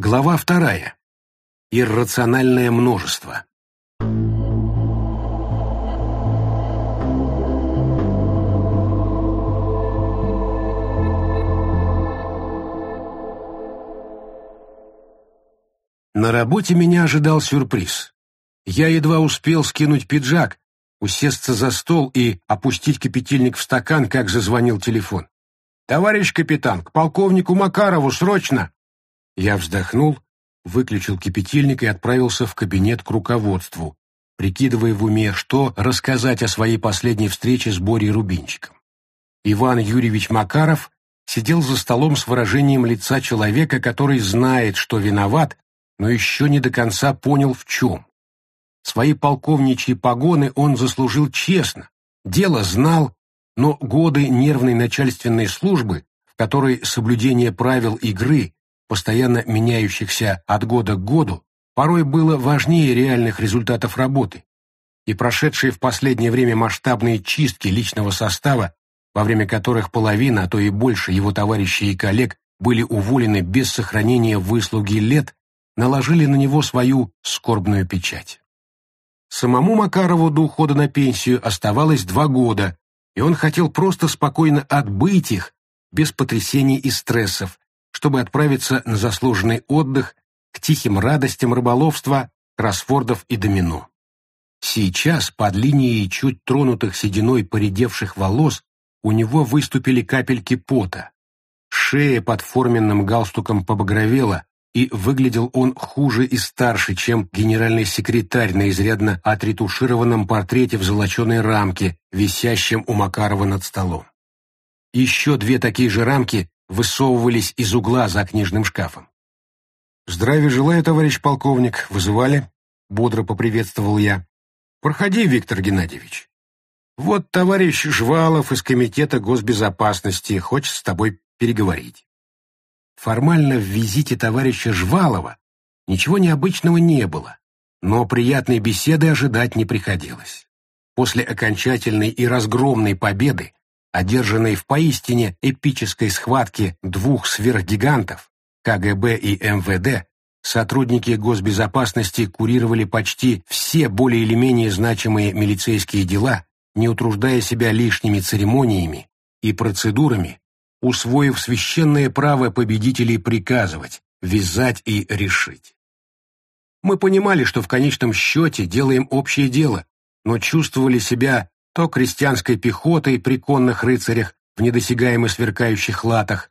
Глава вторая. Иррациональное множество. На работе меня ожидал сюрприз. Я едва успел скинуть пиджак, усесться за стол и опустить кипятильник в стакан, как зазвонил телефон. «Товарищ капитан, к полковнику Макарову, срочно!» Я вздохнул, выключил кипятильник и отправился в кабинет к руководству, прикидывая в уме, что рассказать о своей последней встрече с Борей Рубинчиком. Иван Юрьевич Макаров сидел за столом с выражением лица человека, который знает, что виноват, но еще не до конца понял, в чем. Свои полковничьи погоны он заслужил честно, дело знал, но годы нервной начальственной службы, в которой соблюдение правил игры постоянно меняющихся от года к году, порой было важнее реальных результатов работы, и прошедшие в последнее время масштабные чистки личного состава, во время которых половина, а то и больше его товарищей и коллег были уволены без сохранения выслуги лет, наложили на него свою скорбную печать. Самому Макарову до ухода на пенсию оставалось два года, и он хотел просто спокойно отбыть их, без потрясений и стрессов, чтобы отправиться на заслуженный отдых к тихим радостям рыболовства, кроссвордов и домино. Сейчас, под линией чуть тронутых сединой поредевших волос, у него выступили капельки пота. Шея под форменным галстуком побагровела, и выглядел он хуже и старше, чем генеральный секретарь на изрядно отретушированном портрете в золоченой рамке, висящем у Макарова над столом. Еще две такие же рамки высовывались из угла за книжным шкафом. «Здравия желаю, товарищ полковник. Вызывали?» — бодро поприветствовал я. «Проходи, Виктор Геннадьевич. Вот товарищ Жвалов из Комитета госбезопасности хочет с тобой переговорить». Формально в визите товарища Жвалова ничего необычного не было, но приятной беседы ожидать не приходилось. После окончательной и разгромной победы одержанной в поистине эпической схватке двух сверхгигантов, КГБ и МВД, сотрудники госбезопасности курировали почти все более или менее значимые милицейские дела, не утруждая себя лишними церемониями и процедурами, усвоив священное право победителей приказывать, вязать и решить. Мы понимали, что в конечном счете делаем общее дело, но чувствовали себя то крестьянской пехотой при конных рыцарях в недосягаемо сверкающих латах,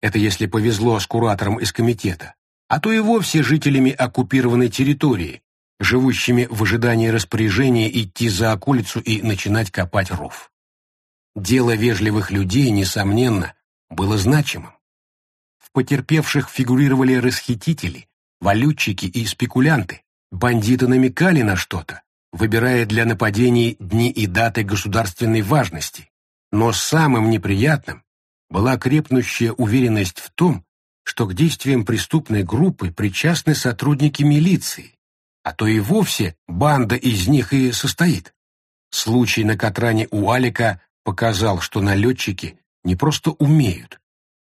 это если повезло с куратором из комитета, а то и вовсе жителями оккупированной территории, живущими в ожидании распоряжения идти за околицу и начинать копать ров. Дело вежливых людей, несомненно, было значимым. В потерпевших фигурировали расхитители, валютчики и спекулянты, бандиты намекали на что-то, выбирая для нападений дни и даты государственной важности, но самым неприятным была крепнущая уверенность в том, что к действиям преступной группы причастны сотрудники милиции, а то и вовсе банда из них и состоит. Случай на Катране у Алика показал, что налетчики не просто умеют,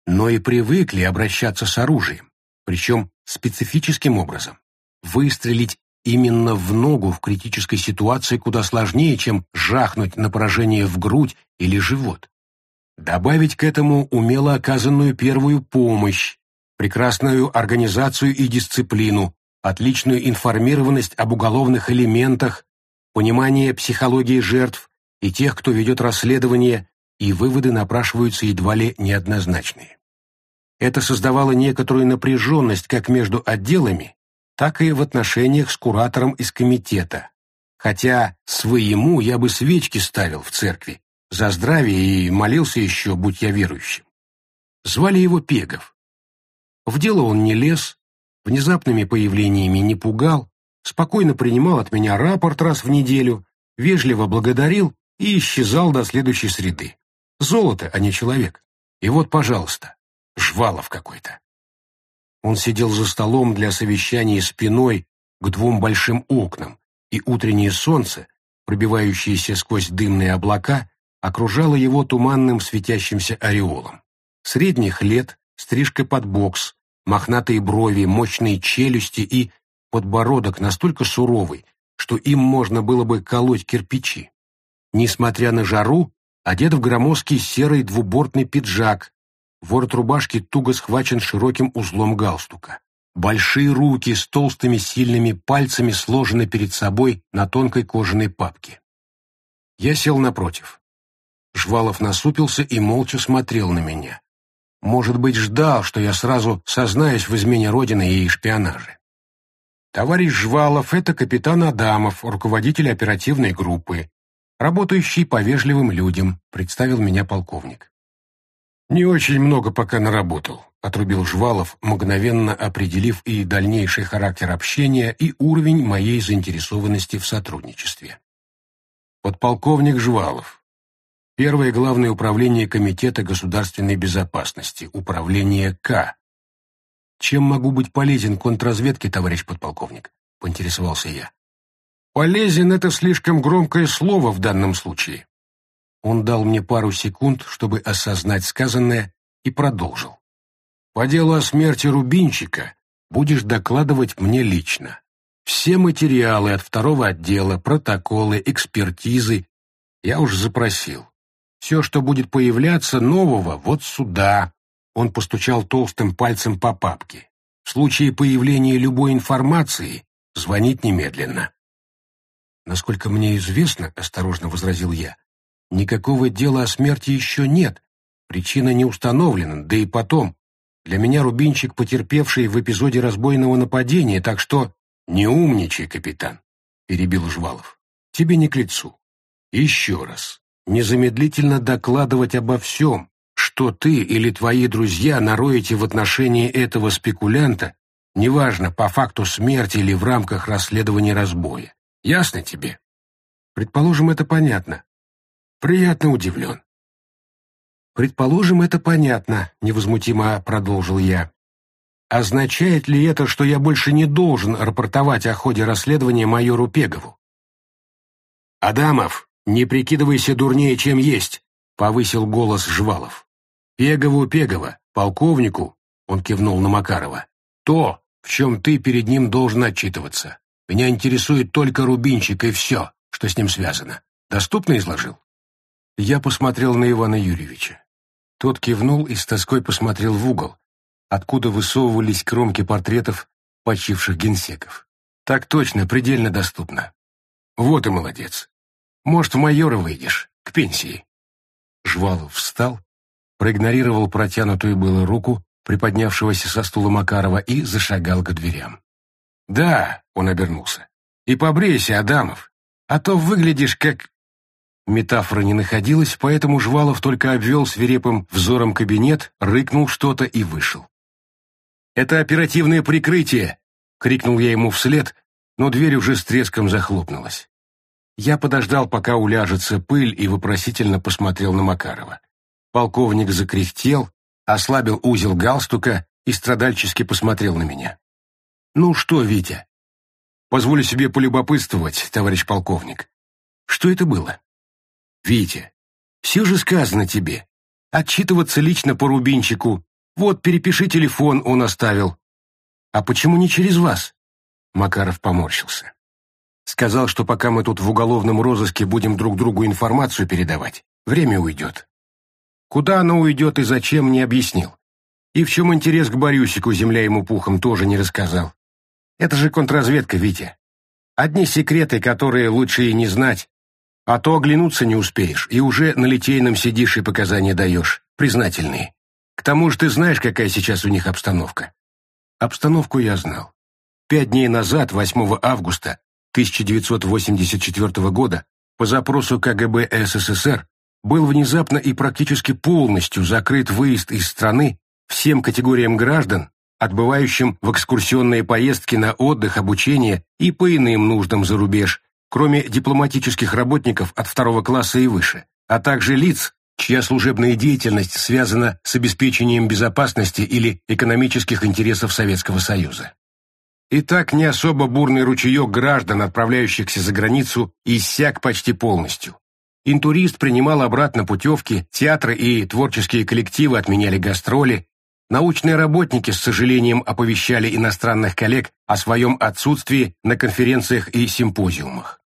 но и привыкли обращаться с оружием, причем специфическим образом. Выстрелить именно в ногу в критической ситуации куда сложнее, чем жахнуть на поражение в грудь или живот. Добавить к этому умело оказанную первую помощь, прекрасную организацию и дисциплину, отличную информированность об уголовных элементах, понимание психологии жертв и тех, кто ведет расследование, и выводы напрашиваются едва ли неоднозначные. Это создавало некоторую напряженность как между отделами, так и в отношениях с куратором из комитета. Хотя своему я бы свечки ставил в церкви, за здравие и молился еще, будь я верующим. Звали его Пегов. В дело он не лез, внезапными появлениями не пугал, спокойно принимал от меня рапорт раз в неделю, вежливо благодарил и исчезал до следующей среды. Золото, а не человек. И вот, пожалуйста, жвалов какой-то. Он сидел за столом для совещаний спиной к двум большим окнам, и утреннее солнце, пробивающееся сквозь дымные облака, окружало его туманным светящимся ореолом. Средних лет, стрижка под бокс, мохнатые брови, мощные челюсти и подбородок настолько суровый, что им можно было бы колоть кирпичи. Несмотря на жару, одет в громоздкий серый двубортный пиджак, ворот рубашки туго схвачен широким узлом галстука. Большие руки с толстыми сильными пальцами сложены перед собой на тонкой кожаной папке. Я сел напротив. Жвалов насупился и молча смотрел на меня. Может быть, ждал, что я сразу сознаюсь в измене Родины и шпионаже. Товарищ Жвалов — это капитан Адамов, руководитель оперативной группы, работающий по вежливым людям, представил меня полковник. «Не очень много пока наработал», — отрубил Жвалов, мгновенно определив и дальнейший характер общения, и уровень моей заинтересованности в сотрудничестве. Подполковник Жвалов. Первое главное управление Комитета государственной безопасности, управление К, «Чем могу быть полезен контрразведке, товарищ подполковник?» — поинтересовался я. «Полезен — это слишком громкое слово в данном случае». Он дал мне пару секунд, чтобы осознать сказанное, и продолжил. «По делу о смерти Рубинчика будешь докладывать мне лично. Все материалы от второго отдела, протоколы, экспертизы я уже запросил. Все, что будет появляться нового, вот сюда, он постучал толстым пальцем по папке. В случае появления любой информации звонить немедленно. Насколько мне известно, осторожно возразил я, никакого дела о смерти еще нет. Причина не установлена, да и потом. Для меня Рубинчик потерпевший в эпизоде разбойного нападения, так что... Не умничай, капитан, перебил Жвалов. Тебе не к лицу. Еще раз. Незамедлительно докладывать обо всем, что ты или твои друзья нароете в отношении этого спекулянта, неважно, по факту смерти или в рамках расследования разбоя. Ясно тебе? Предположим, это понятно. Приятно удивлен. Предположим, это понятно, невозмутимо продолжил я. Означает ли это, что я больше не должен рапортовать о ходе расследования майору Пегову? «Адамов, не прикидывайся дурнее, чем есть», — повысил голос Жвалов. Пегову Пегова, полковнику, он кивнул на Макарова, то, в чем ты перед ним должен отчитываться. Меня интересует только Рубинчик и все, что с ним связано. Доступно изложил? Я посмотрел на Ивана Юрьевича. Тот кивнул и с тоской посмотрел в угол, откуда высовывались кромки портретов почивших генсеков. Так точно, предельно доступно. Вот и молодец. Может, в майора выйдешь, к пенсии. Жвалов встал проигнорировал протянутую было руку приподнявшегося со стула Макарова и зашагал к дверям. «Да», — он обернулся, — «и побрейся, Адамов, а то выглядишь как...» Метафора не находилась, поэтому Жвалов только обвел свирепым взором кабинет, рыкнул что-то и вышел. «Это оперативное прикрытие!» — крикнул я ему вслед, но дверь уже с треском захлопнулась. Я подождал, пока уляжется пыль, и вопросительно посмотрел на Макарова. Полковник закряхтел, ослабил узел галстука и страдальчески посмотрел на меня. «Ну что, Витя?» «Позволю себе полюбопытствовать, товарищ полковник. Что это было?» «Витя, все же сказано тебе. Отчитываться лично по Рубинчику. Вот, перепиши телефон, он оставил. А почему не через вас?» Макаров поморщился. Сказал, что пока мы тут в уголовном розыске будем друг другу информацию передавать, время уйдет. Куда она уйдет и зачем, не объяснил. И в чем интерес к Борюсику, земля ему пухом, тоже не рассказал. Это же контрразведка, Витя. Одни секреты, которые лучше и не знать. А то оглянуться не успеешь, и уже на литейном сидишь и показания даешь, признательные. К тому же ты знаешь, какая сейчас у них обстановка. Обстановку я знал. Пять дней назад, 8 августа 1984 года, по запросу КГБ СССР, был внезапно и практически полностью закрыт выезд из страны всем категориям граждан, отбывающим в экскурсионные поездки на отдых, обучение и по иным нуждам за рубеж, кроме дипломатических работников от второго класса и выше, а также лиц, чья служебная деятельность связана с обеспечением безопасности или экономических интересов Советского Союза. И так не особо бурный ручеек граждан, отправляющихся за границу, иссяк почти полностью. Интурист принимал обратно путевки, театры и творческие коллективы отменяли гастроли, научные работники с сожалением оповещали иностранных коллег о своем отсутствии на конференциях и симпозиумах.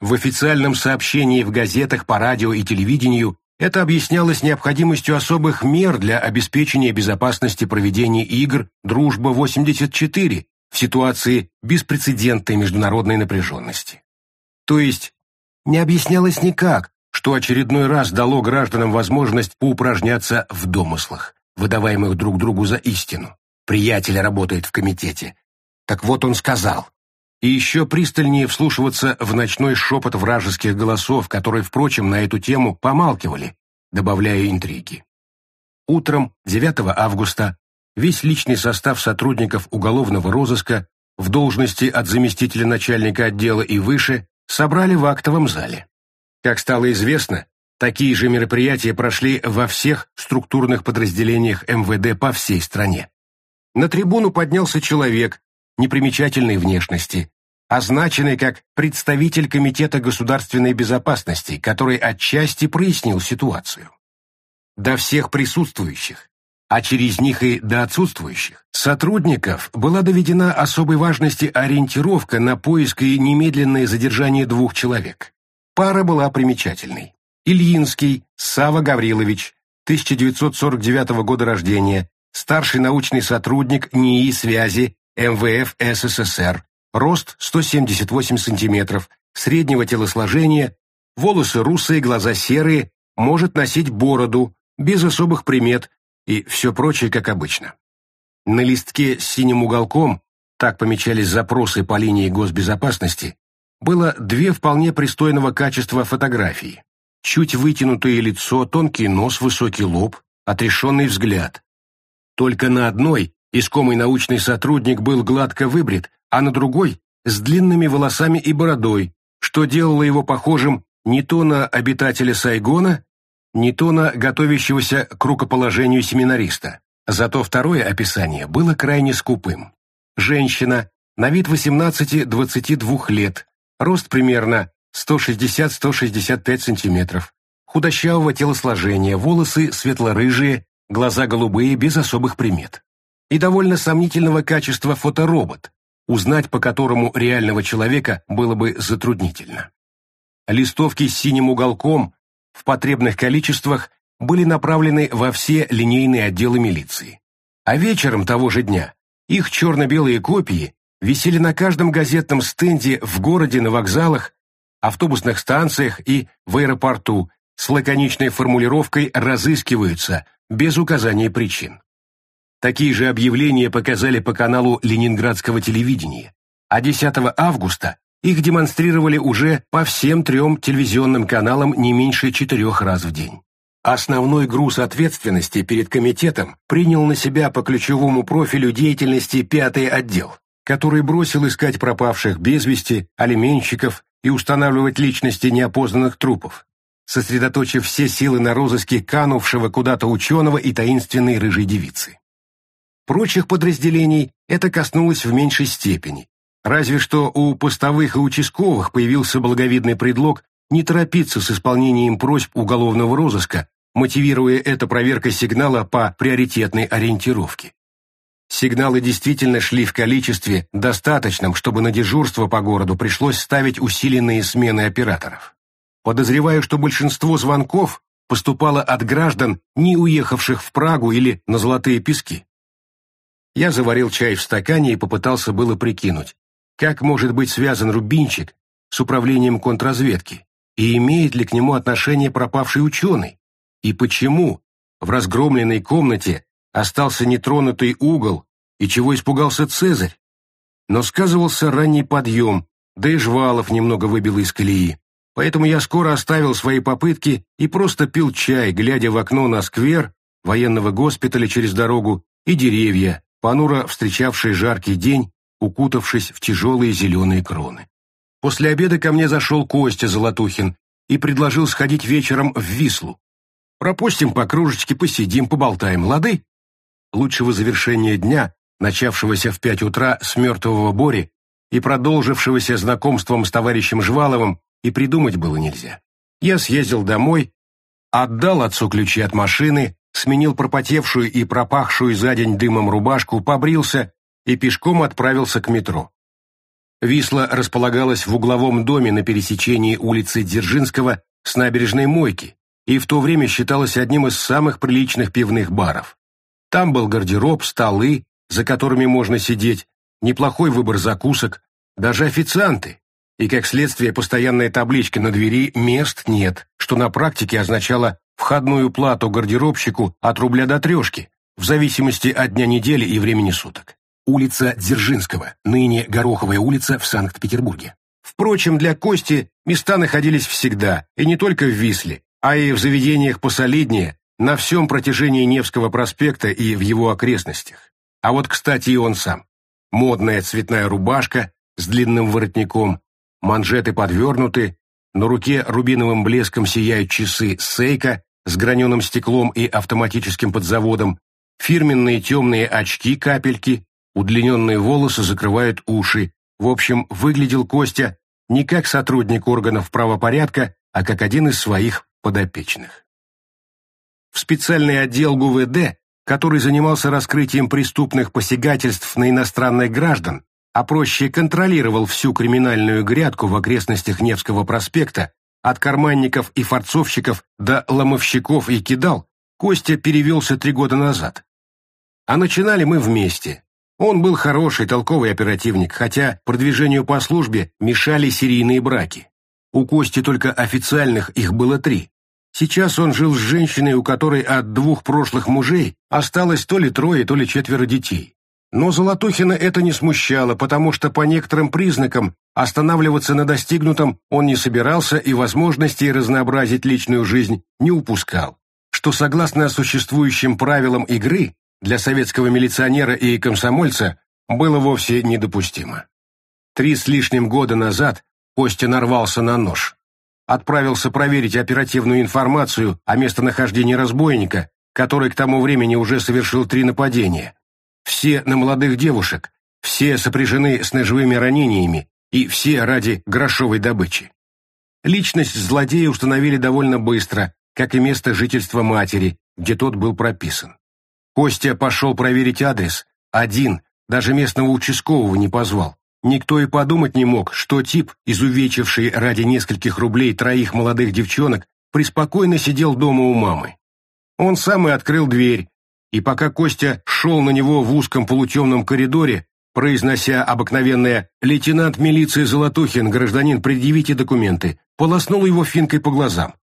В официальном сообщении в газетах, по радио и телевидению это объяснялось необходимостью особых мер для обеспечения безопасности проведения игр «Дружба-84» в ситуации беспрецедентной международной напряженности. То есть не объяснялось никак, что очередной раз дало гражданам возможность поупражняться в домыслах, выдаваемых друг другу за истину. Приятель работает в комитете. Так вот он сказал. И еще пристальнее вслушиваться в ночной шепот вражеских голосов, которые, впрочем, на эту тему помалкивали, добавляя интриги. Утром 9 августа весь личный состав сотрудников уголовного розыска в должности от заместителя начальника отдела и выше собрали в актовом зале. Как стало известно, такие же мероприятия прошли во всех структурных подразделениях МВД по всей стране. На трибуну поднялся человек непримечательной внешности, означенный как представитель Комитета государственной безопасности, который отчасти прояснил ситуацию. До всех присутствующих, а через них и до отсутствующих, сотрудников была доведена особой важности ориентировка на поиск и немедленное задержание двух человек. Пара была примечательной. Ильинский Сава Гаврилович, 1949 года рождения, старший научный сотрудник НИИ связи МВФ СССР, рост 178 сантиметров, среднего телосложения, волосы русые, глаза серые, может носить бороду, без особых примет, и все прочее, как обычно. На листке с синим уголком, так помечались запросы по линии госбезопасности, было две вполне пристойного качества фотографии. Чуть вытянутое лицо, тонкий нос, высокий лоб, отрешенный взгляд. Только на одной искомый научный сотрудник был гладко выбрит, а на другой — с длинными волосами и бородой, что делало его похожим не то на обитателя Сайгона, не то на готовящегося к рукоположению семинариста. Зато второе описание было крайне скупым. Женщина, на вид 18-22 лет, рост примерно 160-165 сантиметров, худощавого телосложения, волосы светло-рыжие, глаза голубые, без особых примет. И довольно сомнительного качества фоторобот, узнать по которому реального человека было бы затруднительно. Листовки с синим уголком в потребных количествах были направлены во все линейные отделы милиции. А вечером того же дня их черно-белые копии висели на каждом газетном стенде в городе, на вокзалах, автобусных станциях и в аэропорту с лаконичной формулировкой «разыскиваются» без указания причин. Такие же объявления показали по каналу ленинградского телевидения, а 10 августа их демонстрировали уже по всем трем телевизионным каналам не меньше четырех раз в день. Основной груз ответственности перед комитетом принял на себя по ключевому профилю деятельности пятый отдел, который бросил искать пропавших без вести, алименщиков и устанавливать личности неопознанных трупов, сосредоточив все силы на розыске канувшего куда-то ученого и таинственной рыжей девицы. Прочих подразделений это коснулось в меньшей степени, разве что у постовых и участковых появился благовидный предлог не торопиться с исполнением просьб уголовного розыска, мотивируя это проверкой сигнала по приоритетной ориентировке. Сигналы действительно шли в количестве, достаточном, чтобы на дежурство по городу пришлось ставить усиленные смены операторов. Подозреваю, что большинство звонков поступало от граждан, не уехавших в Прагу или на Золотые Пески. Я заварил чай в стакане и попытался было прикинуть, как может быть связан Рубинчик с управлением контрразведки, и имеет ли к нему отношение пропавший ученый, и почему в разгромленной комнате остался нетронутый угол, и чего испугался Цезарь. Но сказывался ранний подъем, да и Жвалов немного выбил из колеи. Поэтому я скоро оставил свои попытки и просто пил чай, глядя в окно на сквер военного госпиталя через дорогу и деревья, понуро встречавшие жаркий день, укутавшись в тяжелые зеленые кроны. После обеда ко мне зашел Костя Золотухин и предложил сходить вечером в Вислу. Пропустим по кружечке, посидим, поболтаем, лады? лучшего завершения дня, начавшегося в пять утра с мертвого Бори и продолжившегося знакомством с товарищем Жваловым, и придумать было нельзя. Я съездил домой, отдал отцу ключи от машины, сменил пропотевшую и пропахшую за день дымом рубашку, побрился и пешком отправился к метро. Висла располагалась в угловом доме на пересечении улицы Дзержинского с набережной Мойки и в то время считалась одним из самых приличных пивных баров. Там был гардероб, столы, за которыми можно сидеть, неплохой выбор закусок, даже официанты, и, как следствие, постоянная табличка на двери «мест нет», что на практике означало входную плату гардеробщику от рубля до трешки, в зависимости от дня недели и времени суток. Улица Дзержинского, ныне Гороховая улица в Санкт-Петербурге. Впрочем, для Кости места находились всегда, и не только в Висле, а и в заведениях посолиднее, на всем протяжении Невского проспекта и в его окрестностях. А вот, кстати, и он сам. Модная цветная рубашка с длинным воротником, манжеты подвернуты, на руке рубиновым блеском сияют часы Сейка с граненым стеклом и автоматическим подзаводом, фирменные темные очки-капельки, удлиненные волосы закрывают уши. В общем, выглядел Костя не как сотрудник органов правопорядка, а как один из своих подопечных. В специальный отдел ГУВД, который занимался раскрытием преступных посягательств на иностранных граждан, а проще контролировал всю криминальную грядку в окрестностях Невского проспекта, от карманников и форцовщиков до ломовщиков и кидал, Костя перевелся три года назад. А начинали мы вместе. Он был хороший, толковый оперативник, хотя продвижению по службе мешали серийные браки. У Кости только официальных их было три. Сейчас он жил с женщиной, у которой от двух прошлых мужей осталось то ли трое, то ли четверо детей. Но Золотухина это не смущало, потому что по некоторым признакам останавливаться на достигнутом он не собирался и возможностей разнообразить личную жизнь не упускал, что согласно существующим правилам игры для советского милиционера и комсомольца было вовсе недопустимо. Три с лишним года назад Костя нарвался на нож. Отправился проверить оперативную информацию о местонахождении разбойника, который к тому времени уже совершил три нападения, все на молодых девушек, все сопряжены с ножевыми ранениями и все ради грошовой добычи. Личность злодея установили довольно быстро, как и место жительства матери, где тот был прописан. Костя пошел проверить адрес, один, даже местного участкового не позвал. Никто и подумать не мог, что тип, изувечивший ради нескольких рублей троих молодых девчонок, преспокойно сидел дома у мамы. Он сам и открыл дверь, и пока Костя шел на него в узком полутемном коридоре, произнося обыкновенное «Лейтенант милиции Золотухин, гражданин, предъявите документы», полоснул его финкой по глазам.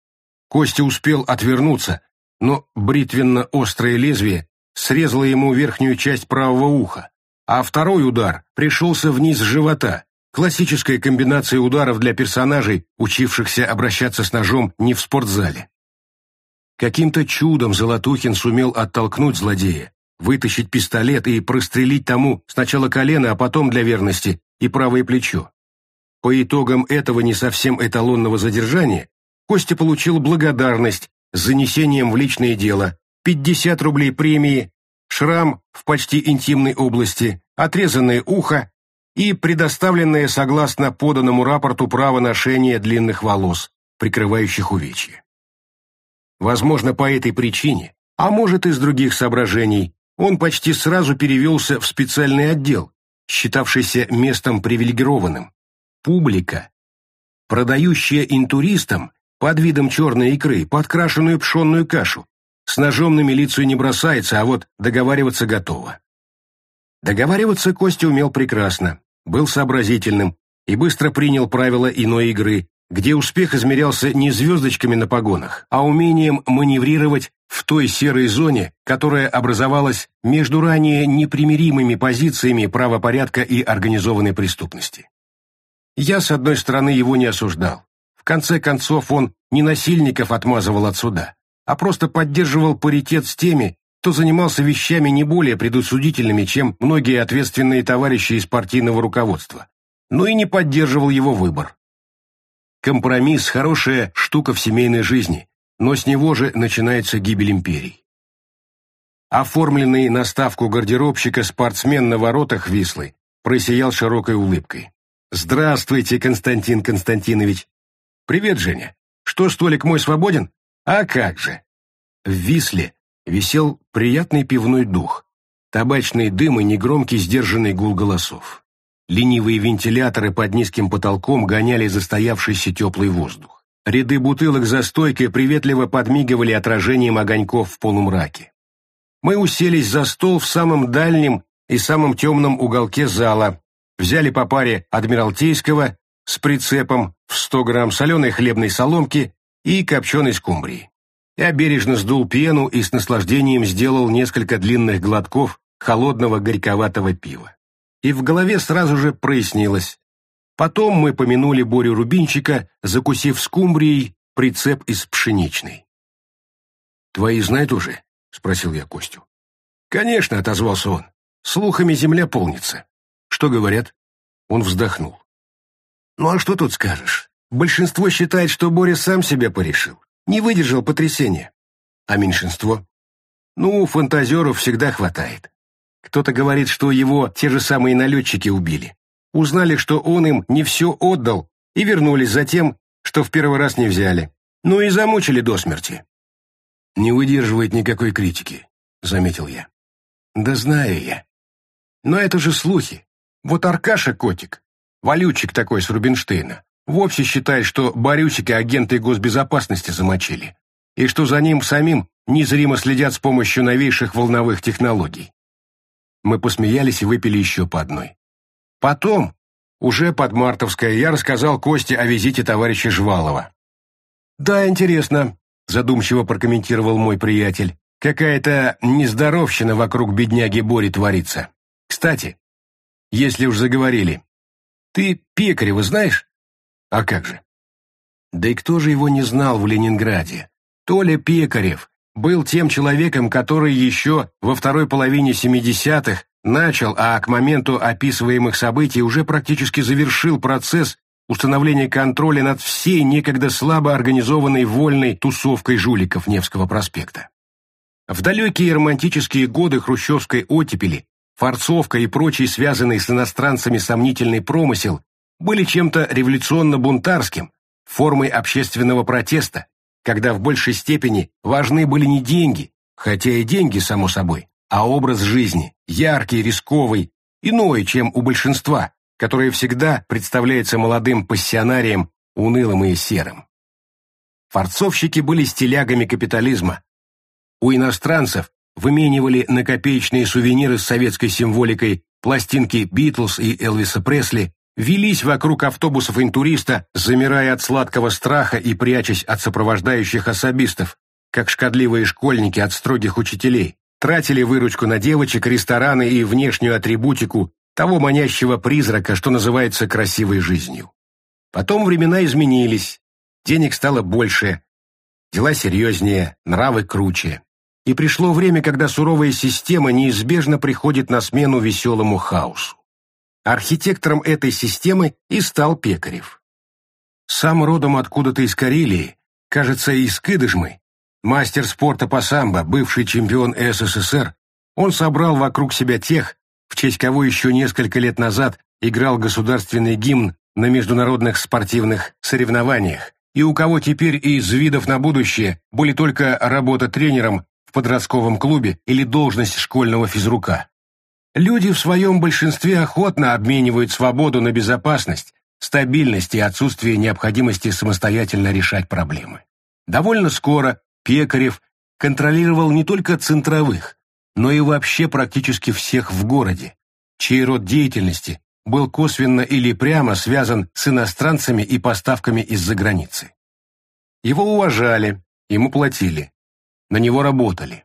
Костя успел отвернуться, но бритвенно-острое лезвие срезало ему верхнюю часть правого уха, а второй удар пришелся вниз живота, классическая комбинация ударов для персонажей, учившихся обращаться с ножом не в спортзале. Каким-то чудом Золотухин сумел оттолкнуть злодея, вытащить пистолет и прострелить тому сначала колено, а потом, для верности, и правое плечо. По итогам этого не совсем эталонного задержания Костя получил благодарность с занесением в личное дело, 50 рублей премии, шрам в почти интимной области, отрезанное ухо и предоставленное согласно поданному рапорту право ношения длинных волос, прикрывающих увечья. Возможно, по этой причине, а может из других соображений, он почти сразу перевелся в специальный отдел, считавшийся местом привилегированным. Публика, продающая интуристам под видом черной икры подкрашенную пшенную кашу, с ножом на милицию не бросается, а вот договариваться готова. Договариваться Костя умел прекрасно, был сообразительным и быстро принял правила иной игры, где успех измерялся не звездочками на погонах, а умением маневрировать в той серой зоне, которая образовалась между ранее непримиримыми позициями правопорядка и организованной преступности. Я, с одной стороны, его не осуждал. В конце концов, он не насильников отмазывал от суда, а просто поддерживал паритет с теми, кто занимался вещами не более предусудительными, чем многие ответственные товарищи из партийного руководства, но и не поддерживал его выбор. Компромисс – хорошая штука в семейной жизни, но с него же начинается гибель империй. Оформленный на ставку гардеробщика спортсмен на воротах Вислы просиял широкой улыбкой. «Здравствуйте, Константин Константинович!» «Привет, Женя! Что, столик мой свободен?» «А как же!» В Висле висел приятный пивной дух, табачный дым и негромкий сдержанный гул голосов. Ленивые вентиляторы под низким потолком гоняли застоявшийся теплый воздух. Ряды бутылок за стойкой приветливо подмигивали отражением огоньков в полумраке. Мы уселись за стол в самом дальнем и самом темном уголке зала, взяли по паре адмиралтейского с прицепом в 100 грамм соленой хлебной соломки и копченой скумбрии. Я бережно сдул пену и с наслаждением сделал несколько длинных глотков холодного горьковатого пива. И в голове сразу же прояснилось. Потом мы помянули Борю Рубинчика, закусив скумбрией прицеп из пшеничной. «Твои знают уже?» — спросил я Костю. «Конечно», — отозвался он. «Слухами земля полнится». «Что говорят?» Он вздохнул. «Ну а что тут скажешь? Большинство считает, что Боря сам себя порешил. Не выдержал потрясения. А меньшинство? Ну, фантазеров всегда хватает. Кто-то говорит, что его те же самые налетчики убили. Узнали, что он им не все отдал, и вернулись за тем, что в первый раз не взяли. Ну и замучили до смерти. «Не выдерживает никакой критики», — заметил я. «Да знаю я. Но это же слухи. Вот Аркаша Котик, валютчик такой с Рубинштейна, вовсе считает, что борючики агенты госбезопасности замочили, и что за ним самим незримо следят с помощью новейших волновых технологий. Мы посмеялись и выпили еще по одной. Потом, уже под Мартовское, я рассказал Косте о визите товарища Жвалова. «Да, интересно», — задумчиво прокомментировал мой приятель. «Какая-то нездоровщина вокруг бедняги Бори творится. Кстати, если уж заговорили, ты Пекарева знаешь?» «А как же?» Да и кто же его не знал в Ленинграде? Толя Пекарев, был тем человеком, который еще во второй половине 70-х начал, а к моменту описываемых событий уже практически завершил процесс установления контроля над всей некогда слабо организованной вольной тусовкой жуликов Невского проспекта. В далекие романтические годы хрущевской оттепели форцовка и прочий связанный с иностранцами сомнительный промысел были чем-то революционно-бунтарским, формой общественного протеста, когда в большей степени важны были не деньги, хотя и деньги, само собой, а образ жизни, яркий, рисковый, иной, чем у большинства, которое всегда представляется молодым пассионарием унылым и серым. Форцовщики были стилягами капитализма. У иностранцев выменивали на копеечные сувениры с советской символикой пластинки Битлз и Элвиса Пресли, велись вокруг автобусов интуриста, замирая от сладкого страха и прячась от сопровождающих особистов, как шкодливые школьники от строгих учителей, тратили выручку на девочек, рестораны и внешнюю атрибутику того манящего призрака, что называется красивой жизнью. Потом времена изменились, денег стало больше, дела серьезнее, нравы круче. И пришло время, когда суровая система неизбежно приходит на смену веселому хаосу. Архитектором этой системы и стал Пекарев. Сам родом откуда-то из Карелии, кажется, из Кыдыжмы, мастер спорта по самбо, бывший чемпион СССР, он собрал вокруг себя тех, в честь кого еще несколько лет назад играл государственный гимн на международных спортивных соревнованиях, и у кого теперь из видов на будущее были только работа тренером в подростковом клубе или должность школьного физрука. Люди в своем большинстве охотно обменивают свободу на безопасность, стабильность и отсутствие необходимости самостоятельно решать проблемы. Довольно скоро Пекарев контролировал не только центровых, но и вообще практически всех в городе, чей род деятельности был косвенно или прямо связан с иностранцами и поставками из-за границы. Его уважали, ему платили, на него работали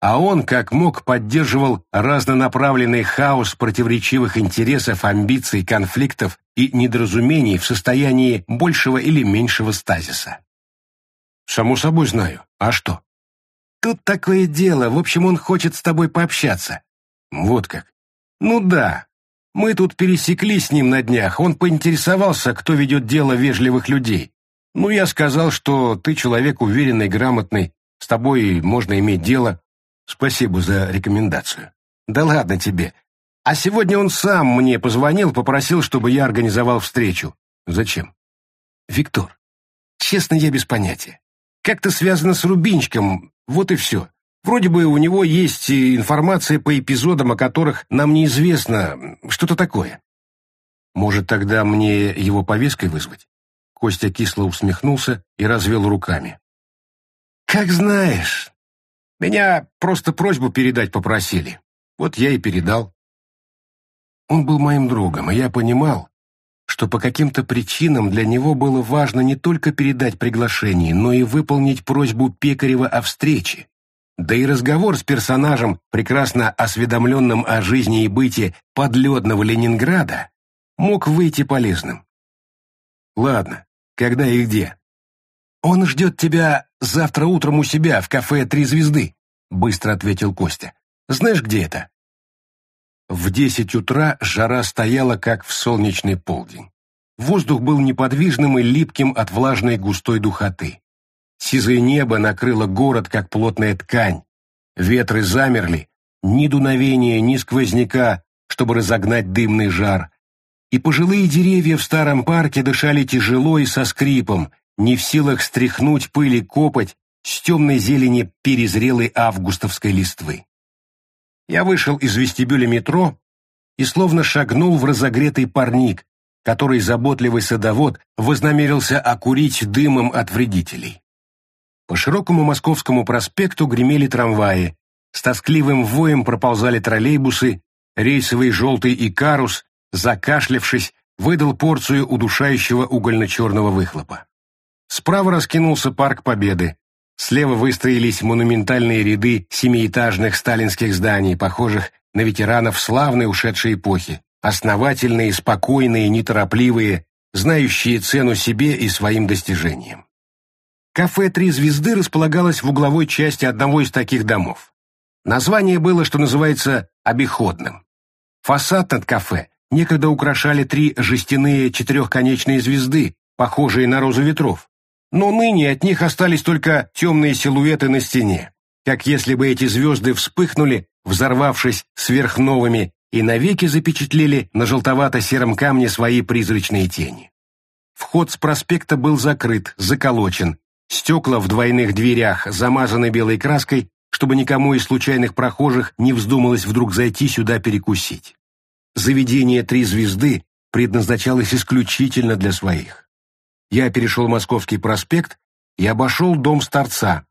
а он, как мог, поддерживал разнонаправленный хаос противоречивых интересов, амбиций, конфликтов и недоразумений в состоянии большего или меньшего стазиса. «Само собой знаю. А что?» «Тут такое дело. В общем, он хочет с тобой пообщаться». «Вот как?» «Ну да. Мы тут пересеклись с ним на днях. Он поинтересовался, кто ведет дело вежливых людей. Ну, я сказал, что ты человек уверенный, грамотный, с тобой можно иметь дело. Спасибо за рекомендацию. Да ладно тебе. А сегодня он сам мне позвонил, попросил, чтобы я организовал встречу. Зачем? Виктор, честно, я без понятия. Как-то связано с Рубинчиком, вот и все. Вроде бы у него есть информация по эпизодам, о которых нам неизвестно, что-то такое. Может, тогда мне его повесткой вызвать? Костя кисло усмехнулся и развел руками. «Как знаешь. Меня просто просьбу передать попросили. Вот я и передал». Он был моим другом, и я понимал, что по каким-то причинам для него было важно не только передать приглашение, но и выполнить просьбу Пекарева о встрече. Да и разговор с персонажем, прекрасно осведомленным о жизни и быте подледного Ленинграда, мог выйти полезным. Ладно, когда и где? Он ждет тебя завтра утром у себя в кафе «Три звезды», быстро ответил Костя. Знаешь, где это? В десять утра жара стояла, как в солнечный полдень. Воздух был неподвижным и липким от влажной густой духоты. Сизое небо накрыло город, как плотная ткань. Ветры замерли, ни дуновения, ни сквозняка, чтобы разогнать дымный жар. И пожилые деревья в старом парке дышали тяжело и со скрипом, не в силах стряхнуть пыль и копоть с темной зелени перезрелой августовской листвы. Я вышел из вестибюля метро и словно шагнул в разогретый парник, который заботливый садовод вознамерился окурить дымом от вредителей. По широкому Московскому проспекту гремели трамваи, с тоскливым воем проползали троллейбусы, рейсовый желтый Икарус, закашлявшись, выдал порцию удушающего угольно-черного выхлопа. Справа раскинулся Парк Победы, Слева выстроились монументальные ряды семиэтажных сталинских зданий, похожих на ветеранов славной ушедшей эпохи, основательные, спокойные, неторопливые, знающие цену себе и своим достижениям. Кафе «Три звезды» располагалось в угловой части одного из таких домов. Название было, что называется, обиходным. Фасад над кафе некогда украшали три жестяные четырехконечные звезды, похожие на розу ветров, но ныне от них остались только темные силуэты на стене, как если бы эти звезды вспыхнули, взорвавшись сверхновыми, и навеки запечатлели на желтовато-сером камне свои призрачные тени. Вход с проспекта был закрыт, заколочен, стекла в двойных дверях замазаны белой краской, чтобы никому из случайных прохожих не вздумалось вдруг зайти сюда перекусить. Заведение «Три звезды» предназначалось исключительно для своих. Я перешел Московский проспект и обошел дом старца.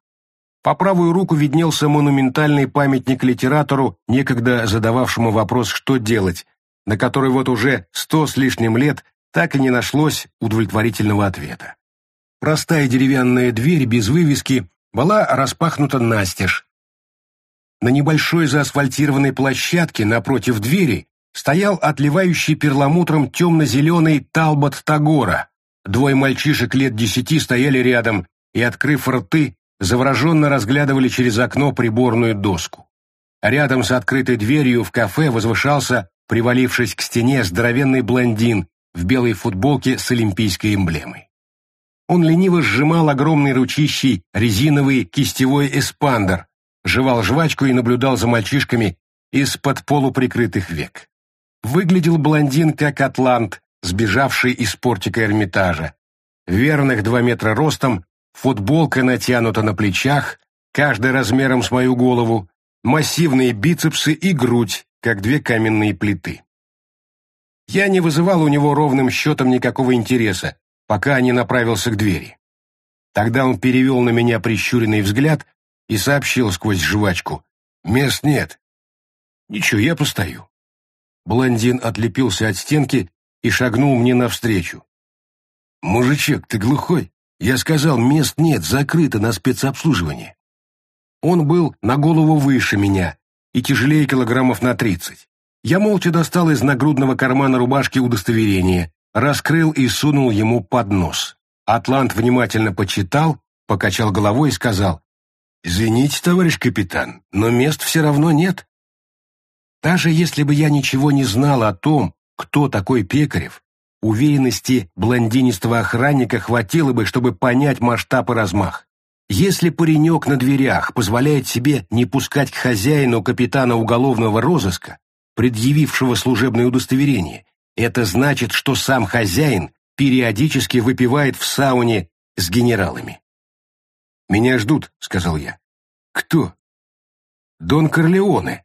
По правую руку виднелся монументальный памятник литератору, некогда задававшему вопрос «что делать?», на который вот уже сто с лишним лет так и не нашлось удовлетворительного ответа. Простая деревянная дверь без вывески была распахнута настежь. На небольшой заасфальтированной площадке напротив двери стоял отливающий перламутром темно-зеленый Талбот Тагора, Двое мальчишек лет десяти стояли рядом и, открыв рты, завороженно разглядывали через окно приборную доску. Рядом с открытой дверью в кафе возвышался, привалившись к стене, здоровенный блондин в белой футболке с олимпийской эмблемой. Он лениво сжимал огромный ручищий резиновый кистевой эспандер, жевал жвачку и наблюдал за мальчишками из-под полуприкрытых век. Выглядел блондин как атлант, сбежавший из портика Эрмитажа. Верных два метра ростом, футболка натянута на плечах, каждый размером с мою голову, массивные бицепсы и грудь, как две каменные плиты. Я не вызывал у него ровным счетом никакого интереса, пока не направился к двери. Тогда он перевел на меня прищуренный взгляд и сообщил сквозь жвачку. «Мест нет». «Ничего, я постою». Блондин отлепился от стенки и шагнул мне навстречу. «Мужичок, ты глухой? Я сказал, мест нет, закрыто на спецобслуживание». Он был на голову выше меня и тяжелее килограммов на тридцать. Я молча достал из нагрудного кармана рубашки удостоверение, раскрыл и сунул ему под нос. Атлант внимательно почитал, покачал головой и сказал, «Извините, товарищ капитан, но мест все равно нет». Даже если бы я ничего не знал о том, кто такой Пекарев, уверенности блондинистого охранника хватило бы, чтобы понять масштаб и размах. Если паренек на дверях позволяет себе не пускать к хозяину капитана уголовного розыска, предъявившего служебное удостоверение, это значит, что сам хозяин периодически выпивает в сауне с генералами. «Меня ждут», — сказал я. «Кто?» Дон Корлеоне.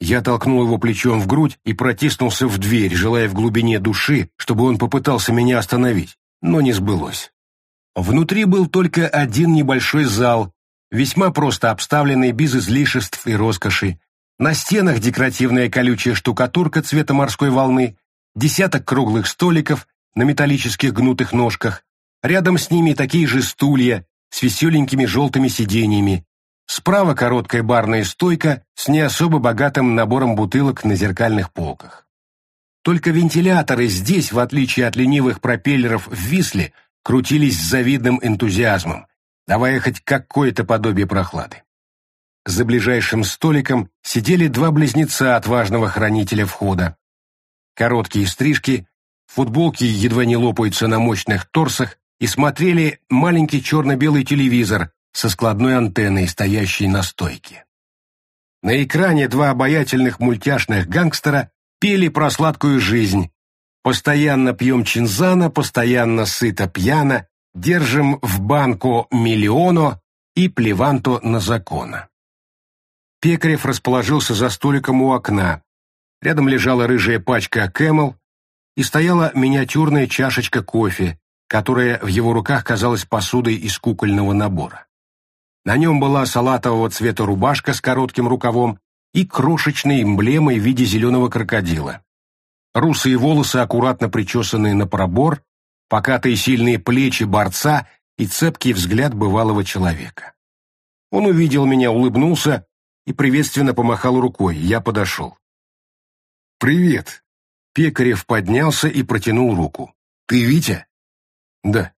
Я толкнул его плечом в грудь и протиснулся в дверь, желая в глубине души, чтобы он попытался меня остановить, но не сбылось. Внутри был только один небольшой зал, весьма просто обставленный без излишеств и роскоши. На стенах декоративная колючая штукатурка цвета морской волны, десяток круглых столиков на металлических гнутых ножках, рядом с ними такие же стулья с веселенькими желтыми сиденьями, справа короткая барная стойка с не особо богатым набором бутылок на зеркальных полках. Только вентиляторы здесь, в отличие от ленивых пропеллеров в Висле, крутились с завидным энтузиазмом, давая хоть какое-то подобие прохлады. За ближайшим столиком сидели два близнеца отважного хранителя входа. Короткие стрижки, футболки едва не лопаются на мощных торсах и смотрели маленький черно-белый телевизор со складной антенной, стоящей на стойке. На экране два обаятельных мультяшных гангстера пели про сладкую жизнь. Постоянно пьем чинзана, постоянно сыто пьяно, держим в банко миллионо и плеванто на закона. Пекарев расположился за столиком у окна. Рядом лежала рыжая пачка Camel и стояла миниатюрная чашечка кофе, которая в его руках казалась посудой из кукольного набора. На нем была салатового цвета рубашка с коротким рукавом и крошечной эмблемой в виде зеленого крокодила. Русые волосы, аккуратно причесанные на пробор, покатые сильные плечи борца и цепкий взгляд бывалого человека. Он увидел меня, улыбнулся и приветственно помахал рукой. Я подошел. «Привет!» Пекарев поднялся и протянул руку. «Ты Витя?» «Да».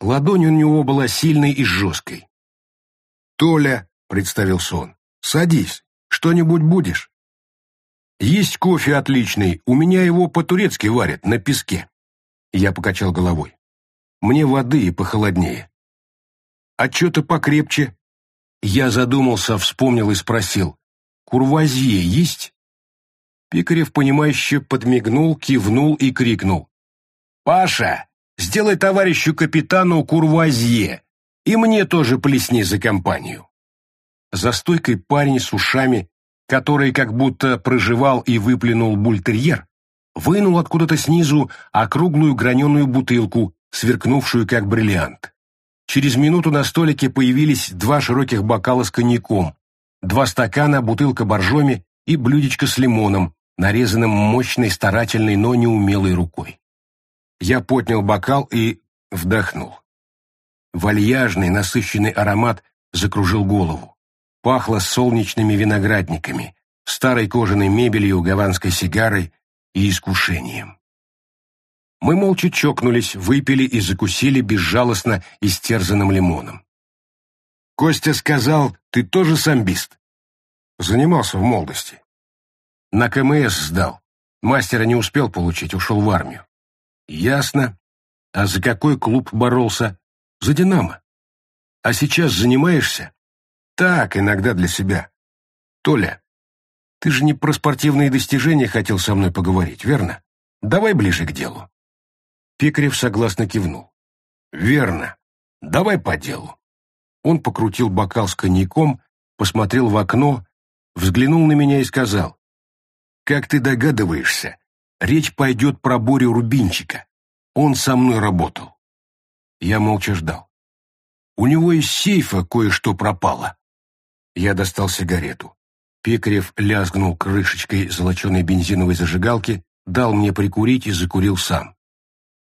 Ладонь у него была сильной и жесткой. «Толя», — представился он, — «садись, что-нибудь будешь?» «Есть кофе отличный, у меня его по-турецки варят, на песке». Я покачал головой. «Мне воды и похолоднее». «А что-то покрепче?» Я задумался, вспомнил и спросил. «Курвазье есть?» Пикарев, понимающе подмигнул, кивнул и крикнул. «Паша, сделай товарищу капитану курвазье, и мне тоже плесни за компанию». За стойкой парень с ушами, который как будто проживал и выплюнул бультерьер, вынул откуда-то снизу округлую граненую бутылку, сверкнувшую как бриллиант. Через минуту на столике появились два широких бокала с коньяком, два стакана, бутылка боржоми и блюдечко с лимоном, нарезанным мощной, старательной, но неумелой рукой. Я поднял бокал и вдохнул. Вальяжный, насыщенный аромат закружил голову. Пахло солнечными виноградниками, старой кожаной мебелью, гаванской сигарой и искушением. Мы молча чокнулись, выпили и закусили безжалостно истерзанным лимоном. Костя сказал, ты тоже самбист? Занимался в молодости. На КМС сдал. Мастера не успел получить, ушел в армию. Ясно. А за какой клуб боролся? За «Динамо». А сейчас занимаешься? Так, иногда для себя. Толя, ты же не про спортивные достижения хотел со мной поговорить, верно? Давай ближе к делу. Пикарев согласно кивнул. «Верно. Давай по делу». Он покрутил бокал с коньяком, посмотрел в окно, взглянул на меня и сказал, «Как ты догадываешься, речь пойдет про Борю Рубинчика. Он со мной работал». Я молча ждал. «У него из сейфа кое-что пропало». Я достал сигарету. Пекарев лязгнул крышечкой золоченой бензиновой зажигалки, дал мне прикурить и закурил сам.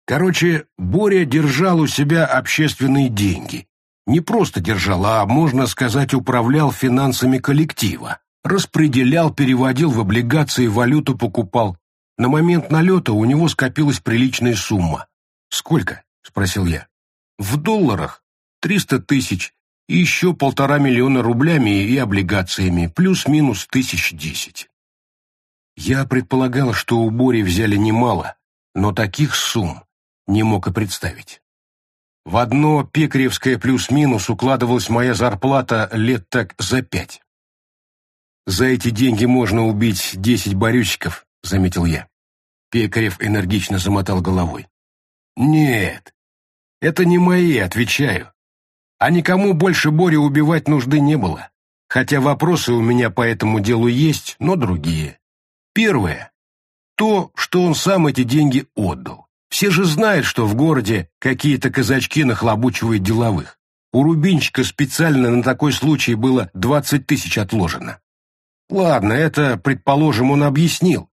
Короче, Боря держал у себя общественные деньги. Не просто держал, а, можно сказать, управлял финансами коллектива. Распределял, переводил в облигации, валюту покупал. На момент налета у него скопилась приличная сумма. «Сколько?» — спросил я. «В долларах. Триста тысяч. И еще полтора миллиона рублями и облигациями, плюс-минус тысяч десять». Я предполагал, что у Бори взяли немало, но таких сумм не мог и представить. В одно пекаревское плюс-минус укладывалась моя зарплата лет так за пять. «За эти деньги можно убить десять борющиков», — заметил я. Пекарев энергично замотал головой. «Нет, это не мои, отвечаю. А никому больше Боря убивать нужды не было. хотя вопросы у меня по этому делу есть, но другие. Первое. То, что он сам эти деньги отдал. Все же знают, что в городе какие-то казачки нахлобучивают деловых. У Рубинчика специально на такой случай было 20 тысяч отложено. Ладно, это, предположим, он объяснил.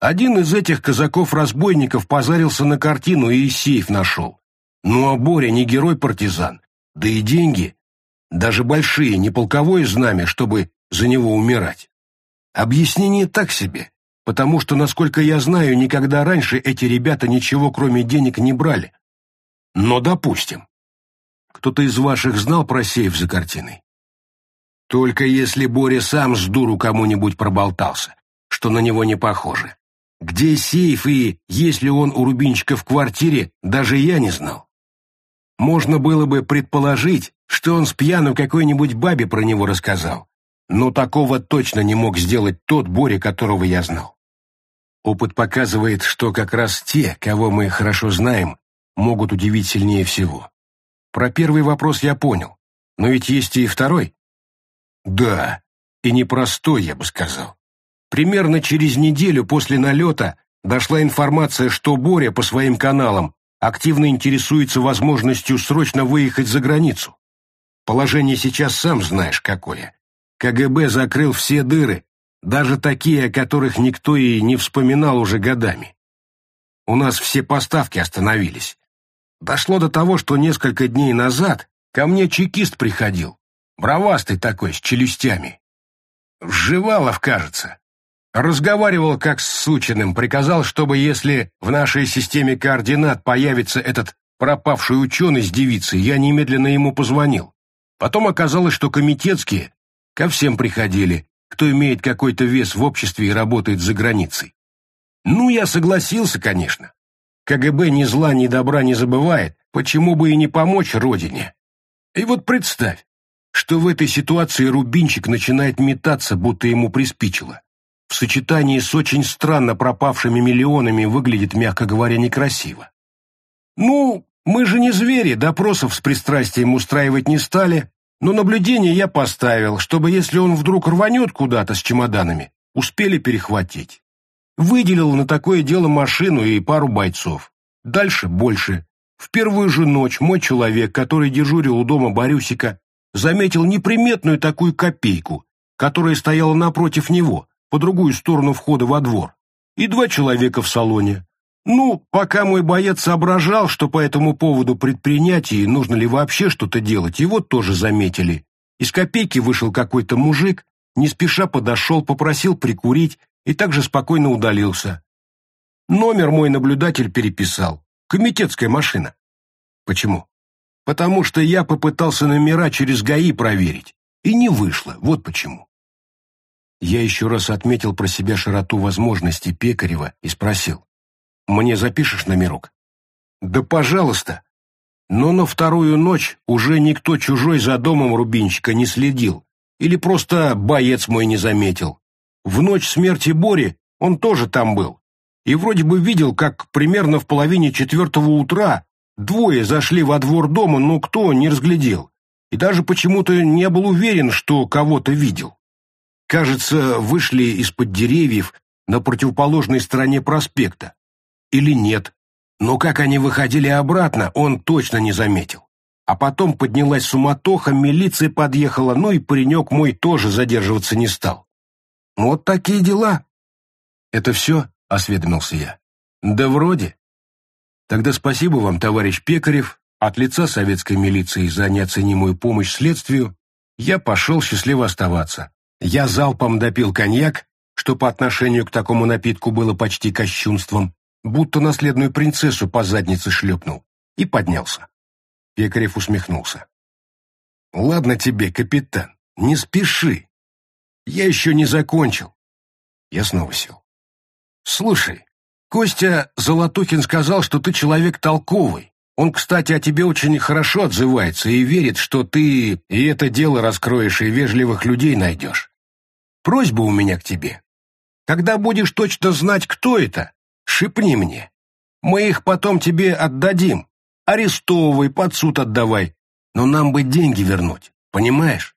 Один из этих казаков-разбойников позарился на картину и сейф нашел. Ну а Боря не герой-партизан, да и деньги, даже большие, не полковое знамя, чтобы за него умирать. Объяснение так себе, потому что, насколько я знаю, никогда раньше эти ребята ничего кроме денег не брали. Но допустим. Кто-то из ваших знал про сейф за картиной? Только если Боря сам с дуру кому-нибудь проболтался, что на него не похоже. Где сейф и есть ли он у Рубинчика в квартире, даже я не знал. Можно было бы предположить, что он с пьяну какой-нибудь бабе про него рассказал, но такого точно не мог сделать тот Боря, которого я знал. Опыт показывает, что как раз те, кого мы хорошо знаем, могут удивить сильнее всего. Про первый вопрос я понял. Но ведь есть и второй. Да, и непростой, я бы сказал. Примерно через неделю после налета дошла информация, что Боря по своим каналам активно интересуется возможностью срочно выехать за границу. Положение сейчас сам знаешь какое. КГБ закрыл все дыры, даже такие, о которых никто и не вспоминал уже годами. У нас все поставки остановились. Дошло до того, что несколько дней назад ко мне чекист приходил, бровастый такой, с челюстями. Вживалов, кажется. Разговаривал как с сучиным, приказал, чтобы если в нашей системе координат появится этот пропавший ученый с девицей, я немедленно ему позвонил. Потом оказалось, что комитетские ко всем приходили, кто имеет какой-то вес в обществе и работает за границей. Ну, я согласился, конечно. КГБ ни зла, ни добра не забывает, почему бы и не помочь родине. И вот представь, что в этой ситуации Рубинчик начинает метаться, будто ему приспичило. В сочетании с очень странно пропавшими миллионами выглядит, мягко говоря, некрасиво. Ну, мы же не звери, допросов с пристрастием устраивать не стали, но наблюдение я поставил, чтобы если он вдруг рванет куда-то с чемоданами, успели перехватить. Выделил на такое дело машину и пару бойцов. Дальше больше. В первую же ночь мой человек, который дежурил у дома Борюсика, заметил неприметную такую копейку, которая стояла напротив него, по другую сторону входа во двор, и два человека в салоне. Ну, пока мой боец соображал, что по этому поводу предпринять и нужно ли вообще что-то делать, его тоже заметили. Из копейки вышел какой-то мужик, не спеша подошел, попросил прикурить и также спокойно удалился. Номер мой наблюдатель переписал. Комитетская машина. Почему? Потому что я попытался номера через ГАИ проверить, и не вышло, вот почему. Я еще раз отметил про себя широту возможностей Пекарева и спросил. «Мне запишешь номерок?» «Да пожалуйста!» Но на вторую ночь уже никто чужой за домом Рубинчика не следил, или просто боец мой не заметил. В ночь смерти Бори он тоже там был. И вроде бы видел, как примерно в половине четвертого утра двое зашли во двор дома, но кто не разглядел. И даже почему-то не был уверен, что кого-то видел. Кажется, вышли из-под деревьев на противоположной стороне проспекта. Или нет. Но как они выходили обратно, он точно не заметил. А потом поднялась суматоха, милиция подъехала, ну и паренек мой тоже задерживаться не стал. Вот такие дела. Это все? — осведомился я. Да вроде. Тогда спасибо вам, товарищ Пекарев, от лица советской милиции за неоценимую помощь следствию. Я пошел счастливо оставаться. Я залпом допил коньяк, что по отношению к такому напитку было почти кощунством, будто наследную принцессу по заднице шлепнул, и поднялся. Пекарев усмехнулся. «Ладно тебе, капитан, не спеши. Я еще не закончил. Я снова сел. Слушай, Костя Золотухин сказал, что ты человек толковый. Он, кстати, о тебе очень хорошо отзывается и верит, что ты и это дело раскроешь и вежливых людей найдешь. Просьба у меня к тебе. Когда будешь точно знать, кто это, шепни мне. Мы их потом тебе отдадим. Арестовывай, под суд отдавай. Но нам бы деньги вернуть, понимаешь?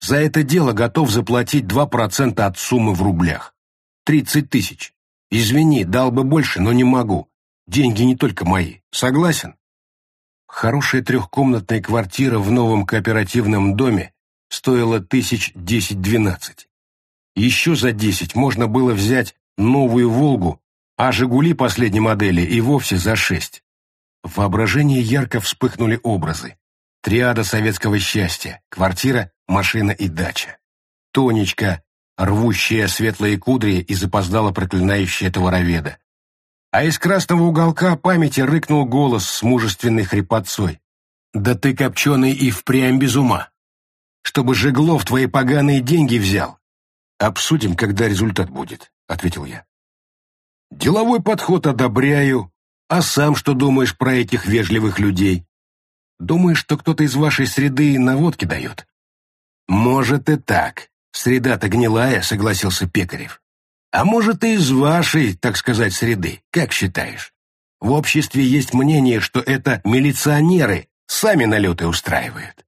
За это дело готов заплатить 2% от суммы в рублях. 30 тысяч. Извини, дал бы больше, но не могу. Деньги не только мои. Согласен? Хорошая трехкомнатная квартира в новом кооперативном доме стоила тысяч десять-двенадцать. Еще за десять можно было взять новую «Волгу», а «Жигули» последней модели и вовсе за шесть. В воображении ярко вспыхнули образы. Триада советского счастья, квартира, машина и дача. Тонечка, рвущая светлые кудри и запоздала проклинающая товароведа. А из красного уголка памяти рыкнул голос с мужественной хрипотцой. «Да ты, копченый, и впрямь без ума! Чтобы Жеглов твои поганые деньги взял!» «Обсудим, когда результат будет», — ответил я. «Деловой подход одобряю. А сам что думаешь про этих вежливых людей? Думаешь, что кто-то из вашей среды наводки дает?» «Может и так. Среда-то гнилая», — согласился Пекарев. «А может и из вашей, так сказать, среды, как считаешь? В обществе есть мнение, что это милиционеры сами налеты устраивают.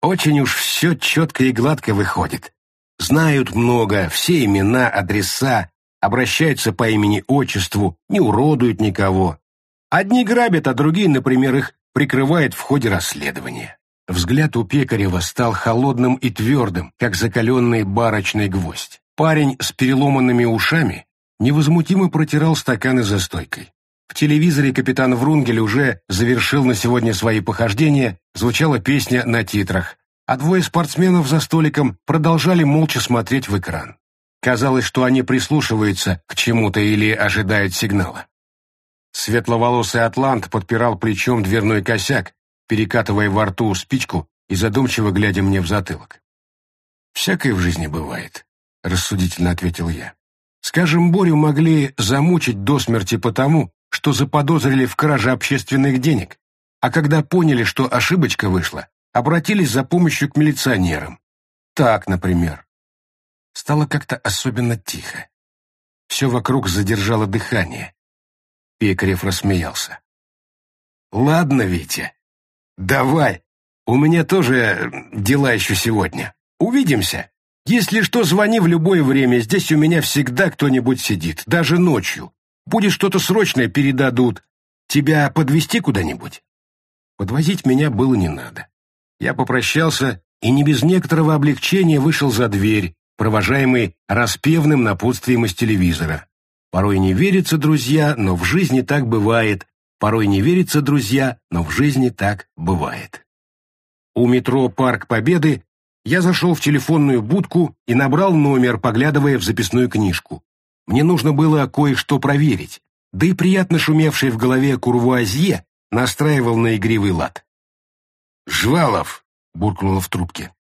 Очень уж все четко и гладко выходит. Знают много, все имена, адреса, обращаются по имени-отчеству, не уродуют никого. Одни грабят, а другие, например, их прикрывают в ходе расследования. Взгляд у Пекарева стал холодным и твердым, как закаленный барочный гвоздь. Парень с переломанными ушами невозмутимо протирал стаканы за стойкой. В телевизоре капитан Врунгель уже завершил на сегодня свои похождения, звучала песня на титрах, а двое спортсменов за столиком продолжали молча смотреть в экран. Казалось, что они прислушиваются к чему-то или ожидают сигнала. Светловолосый атлант подпирал плечом дверной косяк, перекатывая во рту спичку и задумчиво глядя мне в затылок. «Всякое в жизни бывает», — рассудительно ответил я. «Скажем, Борю могли замучить до смерти потому, что заподозрили в краже общественных денег, а когда поняли, что ошибочка вышла, обратились за помощью к милиционерам. Так, например. Стало как-то особенно тихо. Все вокруг задержало дыхание. Пекарев рассмеялся. «Ладно, Витя, «Давай. У меня тоже дела еще сегодня. Увидимся. Если что, звони в любое время. Здесь у меня всегда кто-нибудь сидит, даже ночью. Будет что-то срочное, передадут. Тебя подвести куда-нибудь?» Подвозить меня было не надо. Я попрощался и не без некоторого облегчения вышел за дверь, провожаемый распевным напутствием из телевизора. Порой не верится, друзья, но в жизни так бывает, Порой не верится, друзья, но в жизни так бывает. У метро «Парк Победы» я зашел в телефонную будку и набрал номер, поглядывая в записную книжку. Мне нужно было кое-что проверить, да и приятно шумевший в голове курвуазье настраивал на игривый лад. «Жвалов!» — буркнуло в трубке.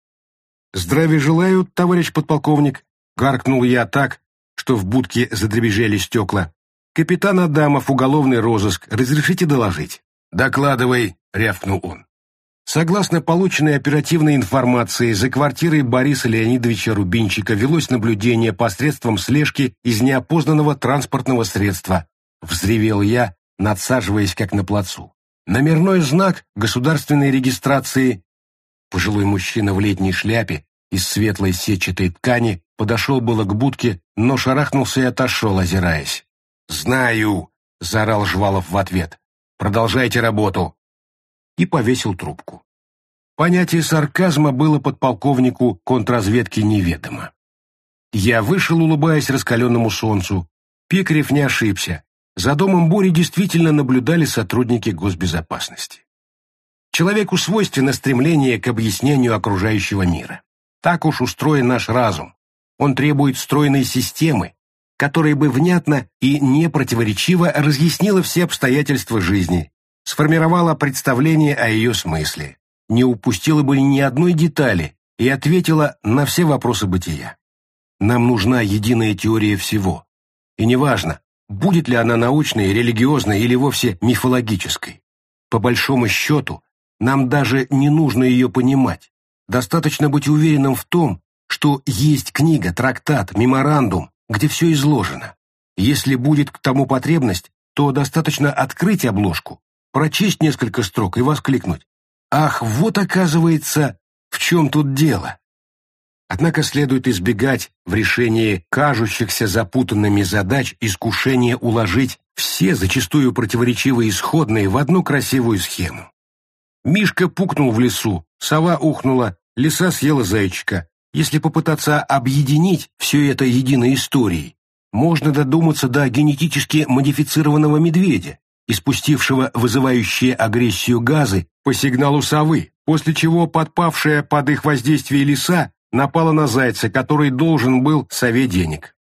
«Здравия желаю, товарищ подполковник!» — гаркнул я так, что в будке задребезжали стекла. «Капитан Адамов, уголовный розыск. Разрешите доложить?» «Докладывай», — рявкнул он. Согласно полученной оперативной информации, за квартирой Бориса Леонидовича Рубинчика велось наблюдение посредством слежки из неопознанного транспортного средства. Взревел я, надсаживаясь как на плацу. Номерной знак государственной регистрации. Пожилой мужчина в летней шляпе из светлой сетчатой ткани подошел было к будке, но шарахнулся и отошел, озираясь. «Знаю!» — заорал Жвалов в ответ. «Продолжайте работу!» И повесил трубку. Понятие сарказма было подполковнику контрразведки неведомо. Я вышел, улыбаясь раскаленному солнцу. Пекарев не ошибся. За домом Бори действительно наблюдали сотрудники госбезопасности. Человеку свойственно стремление к объяснению окружающего мира. Так уж устроен наш разум. Он требует стройной системы, которая бы внятно и непротиворечиво разъяснила все обстоятельства жизни, сформировала представление о ее смысле, не упустила бы ни одной детали и ответила на все вопросы бытия. Нам нужна единая теория всего. И неважно, будет ли она научной, религиозной или вовсе мифологической. По большому счету, нам даже не нужно ее понимать. Достаточно быть уверенным в том, что есть книга, трактат, меморандум, где все изложено. Если будет к тому потребность, то достаточно открыть обложку, прочесть несколько строк и воскликнуть. «Ах, вот оказывается, в чем тут дело!» Однако следует избегать в решении кажущихся запутанными задач искушения уложить все зачастую противоречивые исходные в одну красивую схему. Мишка пукнул в лесу, сова ухнула, лиса съела зайчика. Если попытаться объединить все это единой историей, можно додуматься до генетически модифицированного медведя, испустившего вызывающие агрессию газы по сигналу совы, после чего подпавшая под их воздействие лиса напала на зайца, который должен был сове денег.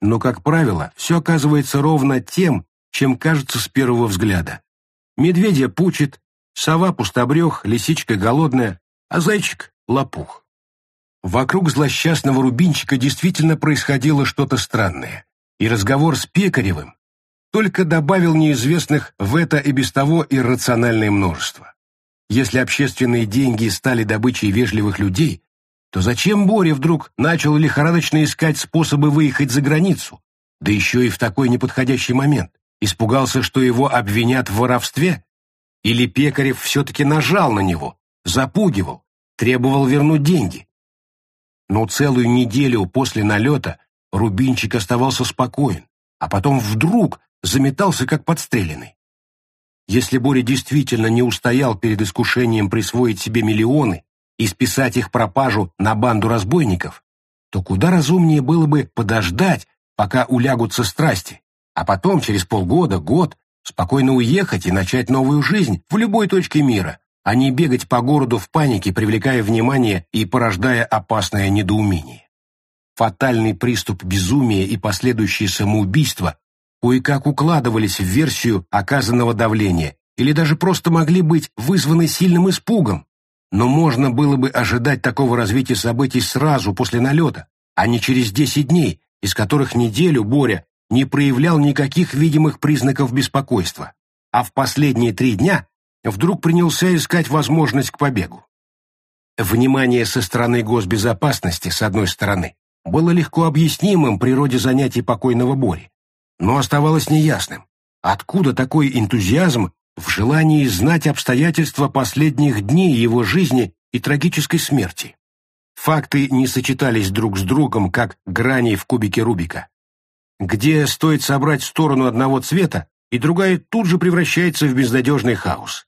Но, как правило, все оказывается ровно тем, чем кажется с первого взгляда. Медведя пучит, сова пустобрех, лисичка голодная, а зайчик — лопух. Вокруг злосчастного рубинчика действительно происходило что-то странное, и разговор с Пекаревым только добавил неизвестных в это и без того иррациональное множество. Если общественные деньги стали добычей вежливых людей, то зачем Боря вдруг начал лихорадочно искать способы выехать за границу, да еще и в такой неподходящий момент? Испугался, что его обвинят в воровстве? Или Пекарев все-таки нажал на него, запугивал, требовал вернуть деньги? Но целую неделю после налета Рубинчик оставался спокоен, а потом вдруг заметался как подстреленный. Если Боря действительно не устоял перед искушением присвоить себе миллионы и списать их пропажу на банду разбойников, то куда разумнее было бы подождать, пока улягутся страсти, а потом, через полгода, год, спокойно уехать и начать новую жизнь в любой точке мира, а не бегать по городу в панике, привлекая внимание и порождая опасное недоумение. Фатальный приступ безумия и последующее самоубийство кое-как укладывались в версию оказанного давления или даже просто могли быть вызваны сильным испугом, но можно было бы ожидать такого развития событий сразу после налета, а не через 10 дней, из которых неделю Боря не проявлял никаких видимых признаков беспокойства, а в последние три дня вдруг принялся искать возможность к побегу. Внимание со стороны госбезопасности, с одной стороны, было легко объяснимым природе занятий покойного Бори, но оставалось неясным, откуда такой энтузиазм в желании знать обстоятельства последних дней его жизни и трагической смерти. Факты не сочетались друг с другом, как грани в кубике Рубика. Где стоит собрать сторону одного цвета, и другая тут же превращается в безнадежный хаос.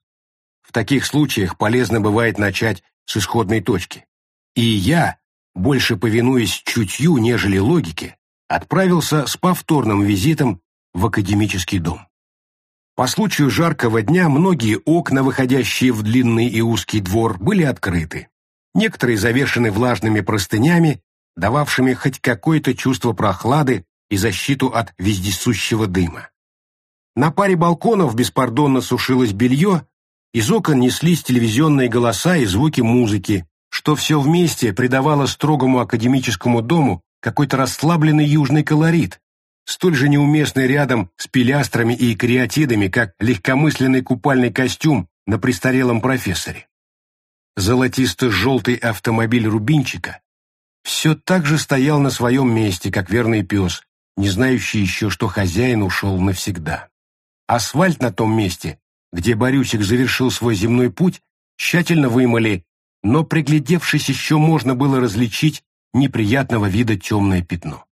В таких случаях полезно бывает начать с исходной точки. И я, больше повинуясь чутью, нежели логике, отправился с повторным визитом в академический дом. По случаю жаркого дня многие окна, выходящие в длинный и узкий двор, были открыты. Некоторые завешены влажными простынями, дававшими хоть какое-то чувство прохлады и защиту от вездесущего дыма. На паре балконов беспардонно сушилось белье, из окон неслись телевизионные голоса и звуки музыки, что все вместе придавало строгому академическому дому какой-то расслабленный южный колорит, столь же неуместный рядом с пилястрами и креатидами, как легкомысленный купальный костюм на престарелом профессоре. Золотисто-желтый автомобиль Рубинчика все так же стоял на своем месте, как верный пес, не знающий еще, что хозяин ушел навсегда. Асфальт на том месте, где Борючик завершил свой земной путь, тщательно вымыли, но, приглядевшись, еще можно было различить неприятного вида темное пятно.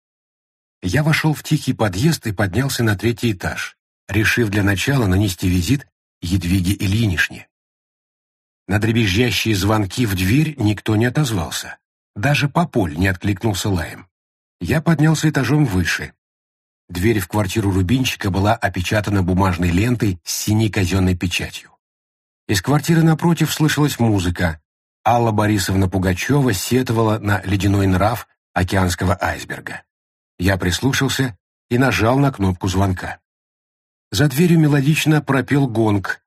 Я вошел в тихий подъезд и поднялся на третий этаж, решив для начала нанести визит Едвиге Ильинишне. На дребезжащие звонки в дверь никто не отозвался. Даже Пополь не откликнулся лаем. Я поднялся этажом выше. Дверь в квартиру Рубинчика была опечатана бумажной лентой с синей казенной печатью. Из квартиры напротив слышалась музыка. Алла Борисовна Пугачева сетовала на ледяной нрав океанского айсберга. Я прислушался и нажал на кнопку звонка. За дверью мелодично пропел гонг.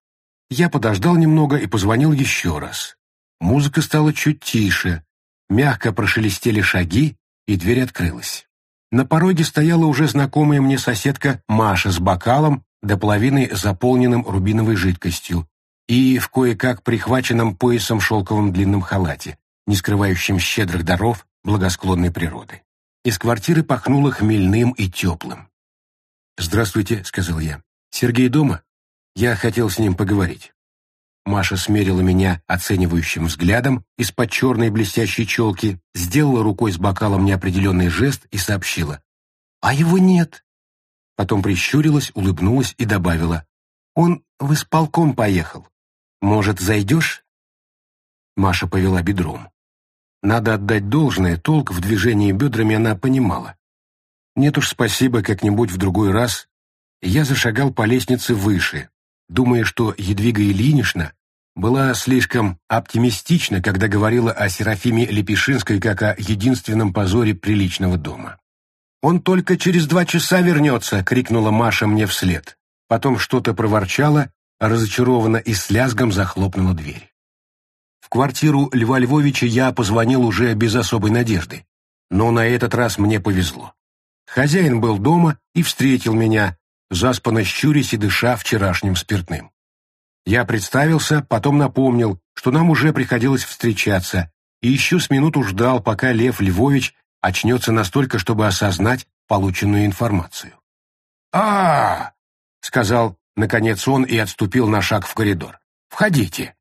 Я подождал немного и позвонил еще раз. Музыка стала чуть тише, мягко прошелестели шаги, и дверь открылась. На пороге стояла уже знакомая мне соседка Маша с бокалом до половины заполненным рубиновой жидкостью и в кое-как прихваченном поясом шелковом длинном халате, не скрывающем щедрых даров благосклонной природы. Из квартиры пахнуло хмельным и теплым. «Здравствуйте», — сказал я. «Сергей дома? Я хотел с ним поговорить». Маша смерила меня оценивающим взглядом из-под черной блестящей челки, сделала рукой с бокалом неопределенный жест и сообщила. «А его нет». Потом прищурилась, улыбнулась и добавила. «Он в исполком поехал. Может, зайдешь?» Маша повела бедром. Надо отдать должное, толк в движении бедрами она понимала. Нет уж, спасибо, как-нибудь в другой раз. Я зашагал по лестнице выше, думая, что Едвига Ильинична была слишком оптимистична, когда говорила о Серафиме Лепешинской как о единственном позоре приличного дома. «Он только через два часа вернется!» — крикнула Маша мне вслед. Потом что-то проворчала, разочарованно и с лязгом захлопнула дверь. В квартиру Льва Львовича я позвонил уже без особой надежды. Но на этот раз мне повезло. Хозяин был дома и встретил меня, заспанно щурясь и дыша вчерашним спиртным. Я представился, потом напомнил, что нам уже приходилось встречаться, и еще с минуту ждал, пока Лев Львович очнется настолько, чтобы осознать полученную информацию. а, -а, -а сказал, наконец он и отступил на шаг в коридор. «Входите.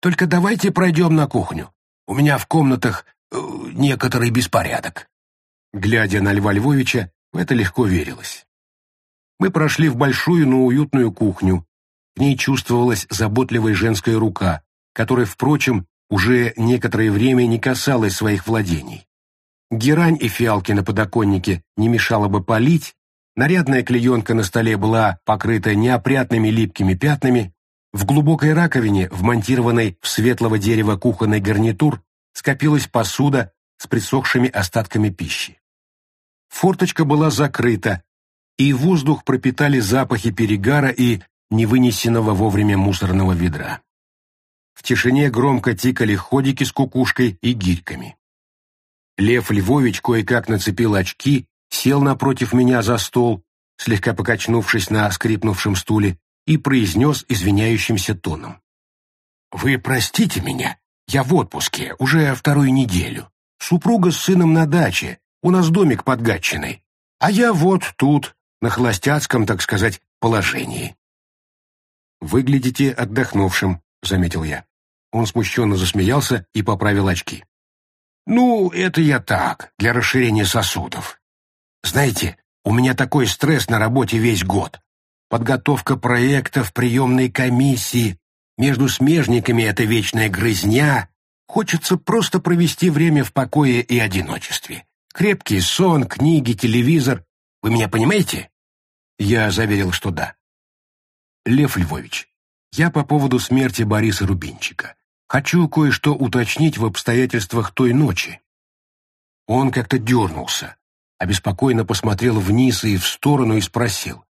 Только давайте пройдем на кухню. У меня в комнатах э, некоторый беспорядок». Глядя на Льва Львовича, в это легко верилось. Мы прошли в большую, но уютную кухню. В ней чувствовалась заботливая женская рука, которая, впрочем, уже некоторое время не касалась своих владений. Герань и фиалки на подоконнике не мешало бы полить, нарядная клеенка на столе была покрыта неопрятными липкими пятнами, в глубокой раковине, вмонтированной в светлого дерева кухонный гарнитур, скопилась посуда с присохшими остатками пищи. Форточка была закрыта, и воздух пропитали запахи перегара и невынесенного вовремя мусорного ведра. В тишине громко тикали ходики с кукушкой и гирьками. Лев Львович кое-как нацепил очки, сел напротив меня за стол, слегка покачнувшись на скрипнувшем стуле, и произнес извиняющимся тоном. «Вы простите меня, я в отпуске, уже вторую неделю. Супруга с сыном на даче, у нас домик под Гатчиной. А я вот тут, на холостяцком, так сказать, положении. «Выглядите отдохнувшим», — заметил я. Он смущенно засмеялся и поправил очки. «Ну, это я так, для расширения сосудов. Знаете, у меня такой стресс на работе весь год. Подготовка проектов, приемной комиссии, между смежниками это вечная грызня. Хочется просто провести время в покое и одиночестве. Крепкий сон, книги, телевизор. Вы меня понимаете?» Я заверил, что да. «Лев Львович, я по поводу смерти Бориса Рубинчика. Хочу кое-что уточнить в обстоятельствах той ночи». Он как-то дернулся, обеспокоенно посмотрел вниз и в сторону и спросил.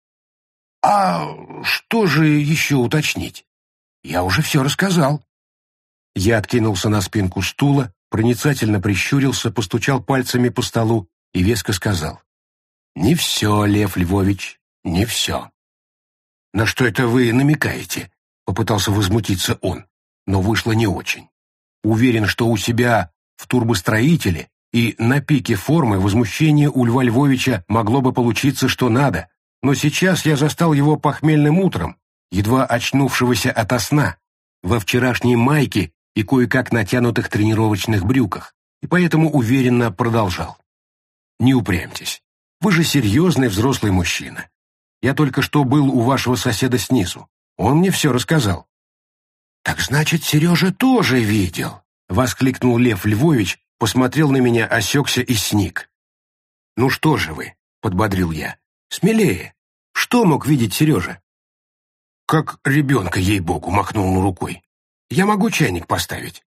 «А что же еще уточнить? Я уже все рассказал». Я откинулся на спинку стула, проницательно прищурился, постучал пальцами по столу и веско сказал. «Не все, Лев Львович, не все». «На что это вы намекаете?» — попытался возмутиться он, но вышло не очень. Уверен, что у себя в турбостроителе и на пике формы возмущение у Льва Львовича могло бы получиться что надо, но сейчас я застал его похмельным утром, едва очнувшегося ото сна, во вчерашней майке и кое-как натянутых тренировочных брюках, и поэтому уверенно продолжал. «Не упрямьтесь. Вы же серьезный взрослый мужчина. Я только что был у вашего соседа снизу. Он мне все рассказал». «Так значит, Сережа тоже видел?» — воскликнул Лев Львович, посмотрел на меня, осекся и сник. «Ну что же вы?» — подбодрил я. «Смелее. Что мог видеть Сережа?» «Как ребенка, ей-богу!» — махнул он рукой. Я могу чайник поставить».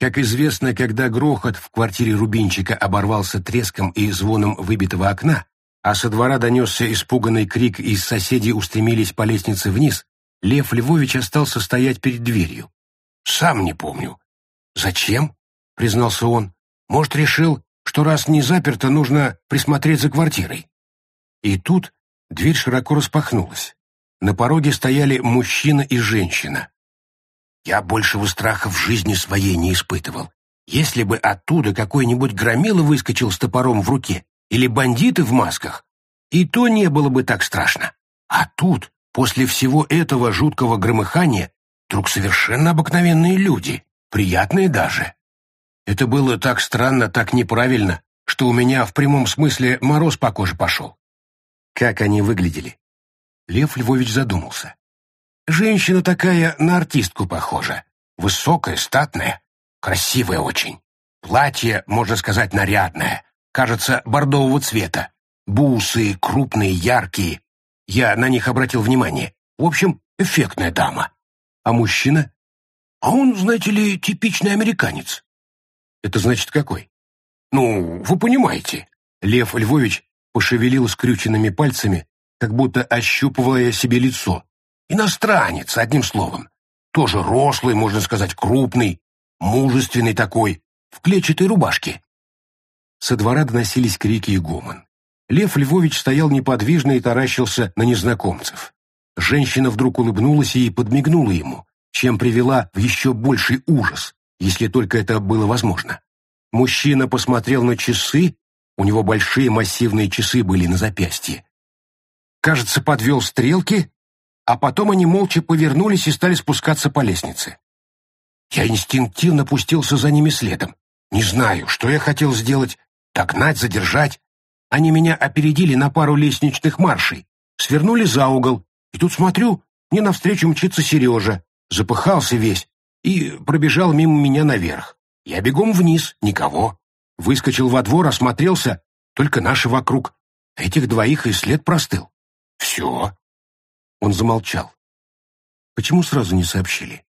Как известно, когда грохот в квартире Рубинчика оборвался треском и звоном выбитого окна, а со двора донесся испуганный крик и соседи устремились по лестнице вниз, Лев Львович остался стоять перед дверью. «Сам не помню». «Зачем?» — признался он. «Может, решил, что раз не заперто, нужно присмотреть за квартирой». И тут дверь широко распахнулась. На пороге стояли мужчина и женщина. Я большего страха в жизни своей не испытывал. Если бы оттуда какой-нибудь громила выскочил с топором в руке, или бандиты в масках, и то не было бы так страшно. А тут, после всего этого жуткого громыхания, вдруг совершенно обыкновенные люди, приятные даже. Это было так странно, так неправильно, что у меня в прямом смысле мороз по коже пошел. Как они выглядели? Лев Львович задумался. Женщина такая на артистку похожа. Высокая, статная, красивая очень. Платье, можно сказать, нарядное. Кажется, бордового цвета. Бусы крупные, яркие. Я на них обратил внимание. В общем, эффектная дама. А мужчина? А он, знаете ли, типичный американец. Это значит какой? Ну, вы понимаете. Лев Львович пошевелил скрюченными пальцами, как будто ощупывая себе лицо. Иностранец, одним словом. Тоже рослый, можно сказать, крупный, мужественный такой, в клетчатой рубашке. Со двора доносились крики и гомон. Лев Львович стоял неподвижно и таращился на незнакомцев. Женщина вдруг улыбнулась и подмигнула ему, чем привела в еще больший ужас, если только это было возможно. Мужчина посмотрел на часы, у него большие массивные часы были на запястье. Кажется, подвел стрелки, а потом они молча повернулись и стали спускаться по лестнице. Я инстинктивно пустился за ними следом. Не знаю, что я хотел сделать, догнать, задержать. Они меня опередили на пару лестничных маршей, свернули за угол, и тут смотрю, мне навстречу мчится Сережа, запыхался весь и пробежал мимо меня наверх. Я бегом вниз, никого. Выскочил во двор, осмотрелся, только наши вокруг. Этих двоих и след простыл. Все. Он замолчал. Почему сразу не сообщили?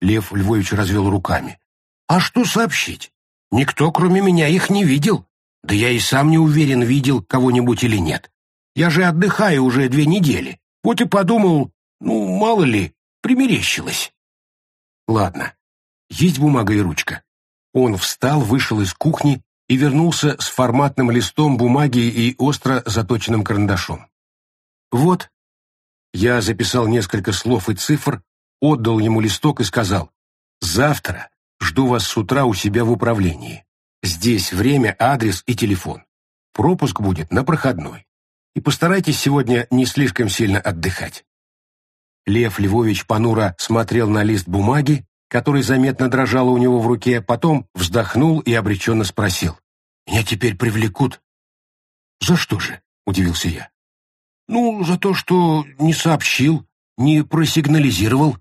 Лев Львович развел руками. А что сообщить? Никто, кроме меня, их не видел. Да я и сам не уверен, видел кого-нибудь или нет. Я же отдыхаю уже две недели. Вот и подумал, ну, мало ли, примерещилось. Ладно, есть бумага и ручка. Он встал, вышел из кухни и вернулся с форматным листом бумаги и остро заточенным карандашом. Вот. Я записал несколько слов и цифр, отдал ему листок и сказал, «Завтра жду вас с утра у себя в управлении. Здесь время, адрес и телефон. Пропуск будет на проходной. И постарайтесь сегодня не слишком сильно отдыхать». Лев Львович понуро смотрел на лист бумаги, который заметно дрожал у него в руке, потом вздохнул и обреченно спросил. «Меня теперь привлекут?» «За что же?» — удивился я. «Ну, за то, что не сообщил, не просигнализировал».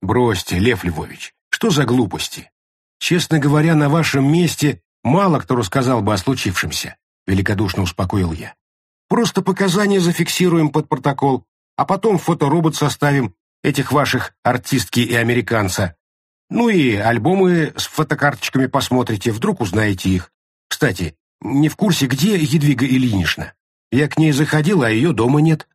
«Бросьте, Лев Львович, что за глупости? Честно говоря, на вашем месте мало кто рассказал бы о случившемся», — великодушно успокоил я. «Просто показания зафиксируем под протокол, а потом фоторобот составим этих ваших артистки и американца. Ну и альбомы с фотокарточками посмотрите, вдруг узнаете их. Кстати, не в курсе, где Едвига Ильинична? Я к ней заходил, а ее дома нет».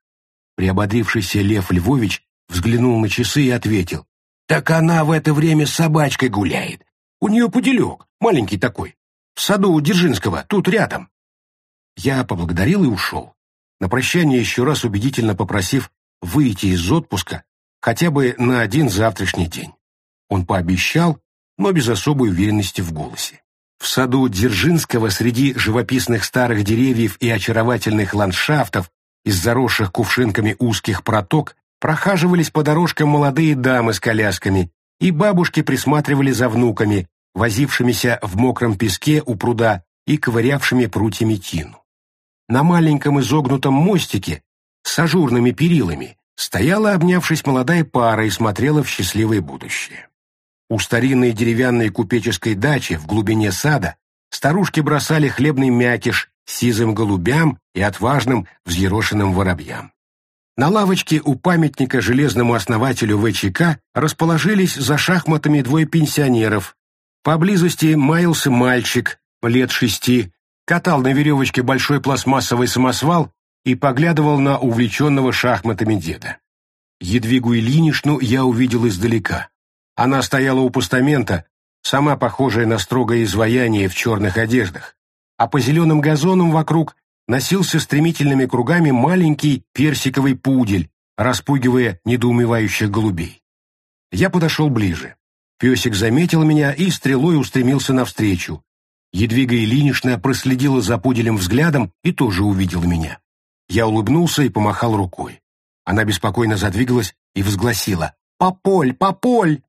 Приободрившийся Лев Львович взглянул на часы и ответил. «Так она в это время с собачкой гуляет. У нее пуделек, маленький такой. В саду у Дзержинского, тут рядом». Я поблагодарил и ушел, на прощание еще раз убедительно попросив выйти из отпуска хотя бы на один завтрашний день. Он пообещал, но без особой уверенности в голосе. В саду Дзержинского среди живописных старых деревьев и очаровательных ландшафтов из заросших кувшинками узких проток прохаживались по дорожкам молодые дамы с колясками, и бабушки присматривали за внуками, возившимися в мокром песке у пруда и ковырявшими прутьями тину. На маленьком изогнутом мостике с ажурными перилами стояла, обнявшись, молодая пара и смотрела в счастливое будущее. У старинной деревянной купеческой дачи в глубине сада старушки бросали хлебный мякиш сизым голубям и отважным взъерошенным воробьям. На лавочке у памятника железному основателю ВЧК расположились за шахматами двое пенсионеров. Поблизости маялся мальчик лет шести, катал на веревочке большой пластмассовый самосвал и поглядывал на увлеченного шахматами деда. Едвигу Ильиничну я увидел издалека. Она стояла у постамента, сама похожая на строгое изваяние в черных одеждах, а по зеленым газонам вокруг носился стремительными кругами маленький персиковый пудель, распугивая недоумевающих голубей. Я подошел ближе. Песик заметил меня и стрелой устремился навстречу. Едвига Ильинична проследила за пуделем взглядом и тоже увидела меня. Я улыбнулся и помахал рукой. Она беспокойно задвигалась и возгласила Пополь, Пополь!»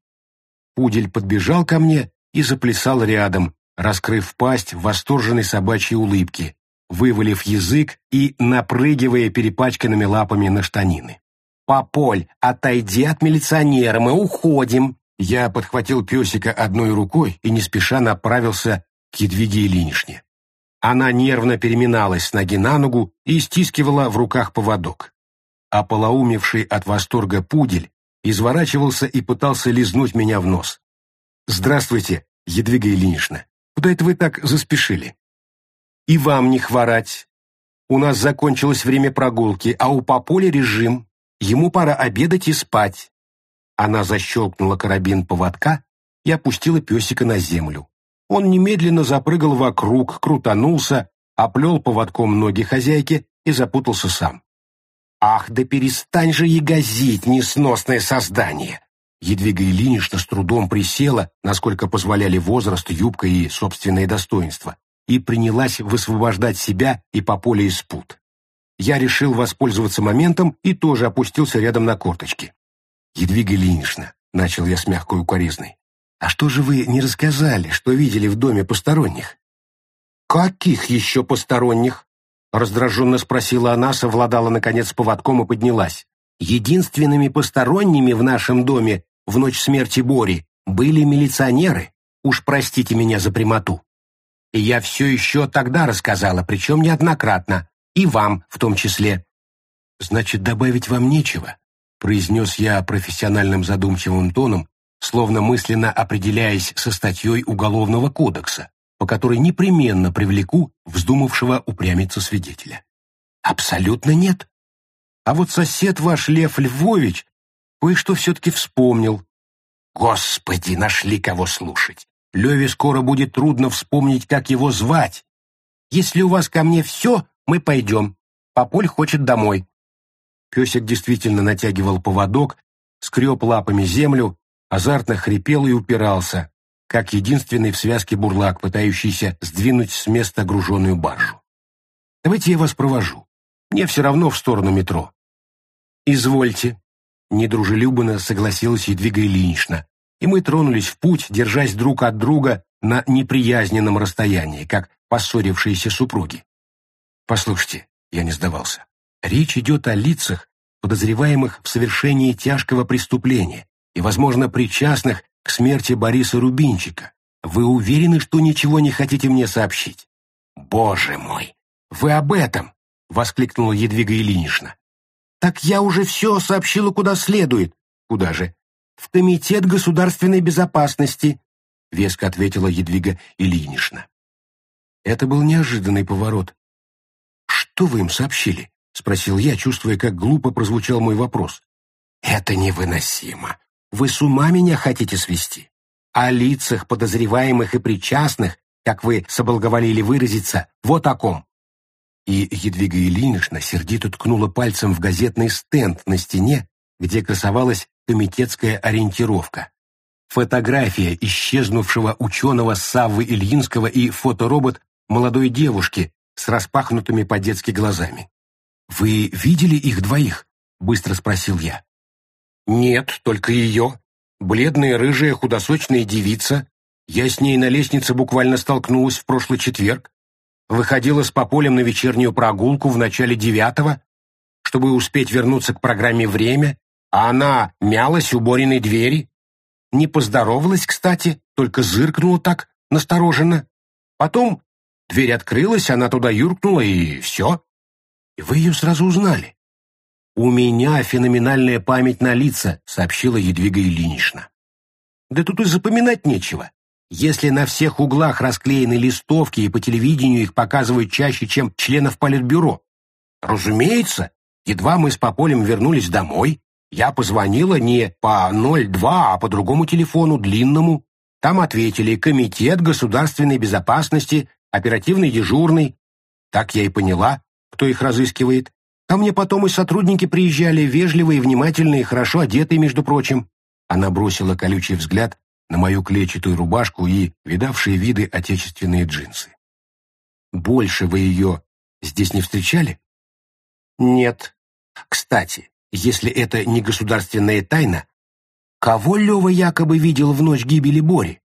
Пудель подбежал ко мне и заплясал рядом, раскрыв пасть в восторженной собачьей улыбке, вывалив язык и напрыгивая перепачканными лапами на штанины. «Пополь, отойди от милиционера, мы уходим!» Я подхватил песика одной рукой и не спеша направился к Едвиге Ильиничне. Она нервно переминалась с ноги на ногу и стискивала в руках поводок. А полоумевший от восторга пудель изворачивался и пытался лизнуть меня в нос. «Здравствуйте, Едвига Ильинична. Куда это вы так заспешили?» «И вам не хворать. У нас закончилось время прогулки, а у Пополи режим. Ему пора обедать и спать». Она защелкнула карабин поводка и опустила песика на землю. Он немедленно запрыгал вокруг, крутанулся, оплел поводком ноги хозяйки и запутался сам. «Ах, да перестань же ягозить, несносное создание!» Едвига Ильинична с трудом присела, насколько позволяли возраст, юбка и собственные достоинства, и принялась высвобождать себя и по поле из пут. Я решил воспользоваться моментом и тоже опустился рядом на корточки. «Едвига Ильинична», — начал я с мягкой укоризной, «а что же вы не рассказали, что видели в доме посторонних?» «Каких еще посторонних?» Раздраженно спросила она, совладала наконец поводком и поднялась. Единственными посторонними в нашем доме в ночь смерти Бори были милиционеры. Уж простите меня за прямоту. Я все еще тогда рассказала, причем неоднократно, и вам в том числе. Значит, добавить вам нечего, произнес я профессиональным задумчивым тоном, словно мысленно определяясь со статьей Уголовного кодекса, по которой непременно привлеку вздумавшего упрямиться свидетеля. Абсолютно нет. А вот сосед ваш Лев Львович кое-что все-таки вспомнил. Господи, нашли кого слушать. Леве скоро будет трудно вспомнить, как его звать. Если у вас ко мне все, мы пойдем. Папуль хочет домой. Песик действительно натягивал поводок, скреб лапами землю, азартно хрипел и упирался, как единственный в связке бурлак, пытающийся сдвинуть с места груженную баржу. «Давайте я вас провожу. Мне все равно в сторону метро». «Извольте», — недружелюбно согласилась Едвига Ильинична, и мы тронулись в путь, держась друг от друга на неприязненном расстоянии, как поссорившиеся супруги. «Послушайте», — я не сдавался, — «речь идет о лицах, подозреваемых в совершении тяжкого преступления и, возможно, причастных к смерти Бориса Рубинчика. Вы уверены, что ничего не хотите мне сообщить? Боже мой! Вы об этом! воскликнула Едвига Ильинична. Так я уже все сообщила куда следует. Куда же? В Комитет государственной безопасности, веско ответила Едвига Ильинична. Это был неожиданный поворот. Что вы им сообщили? спросил я, чувствуя, как глупо прозвучал мой вопрос. Это невыносимо. Вы с ума меня хотите свести? О лицах подозреваемых и причастных, как вы соблаговолили выразиться, вот о ком. И Едвига Ильинична сердито ткнула пальцем в газетный стенд на стене, где красовалась комитетская ориентировка. Фотография исчезнувшего ученого Саввы Ильинского и фоторобот молодой девушки с распахнутыми по-детски глазами. «Вы видели их двоих?» — быстро спросил я. «Нет, только ее. Бледная, рыжая, худосочная девица. Я с ней на лестнице буквально столкнулась в прошлый четверг. Выходила с Пополем на вечернюю прогулку в начале девятого, чтобы успеть вернуться к программе «Время», а она мялась у Бориной двери. Не поздоровалась, кстати, только зыркнула так, настороженно. Потом дверь открылась, она туда юркнула, и все. И вы ее сразу узнали. «У меня феноменальная память на лица», — сообщила Едвига Ильинична. «Да тут и запоминать нечего. Если на всех углах расклеены листовки и по телевидению их показывают чаще, чем членов политбюро. Разумеется, едва мы с Пополем вернулись домой, я позвонила не по 02, а по другому телефону, длинному. Там ответили «Комитет государственной безопасности, оперативный дежурный». Так я и поняла, кто их разыскивает. Ко мне потом и сотрудники приезжали, вежливые, внимательные, хорошо одетые, между прочим. Она бросила колючий взгляд на мою клетчатую рубашку и видавшие виды отечественные джинсы. «Больше вы ее здесь не встречали?» «Нет. Кстати, если это не государственная тайна, Кого Лева якобы видел в ночь гибели Бори?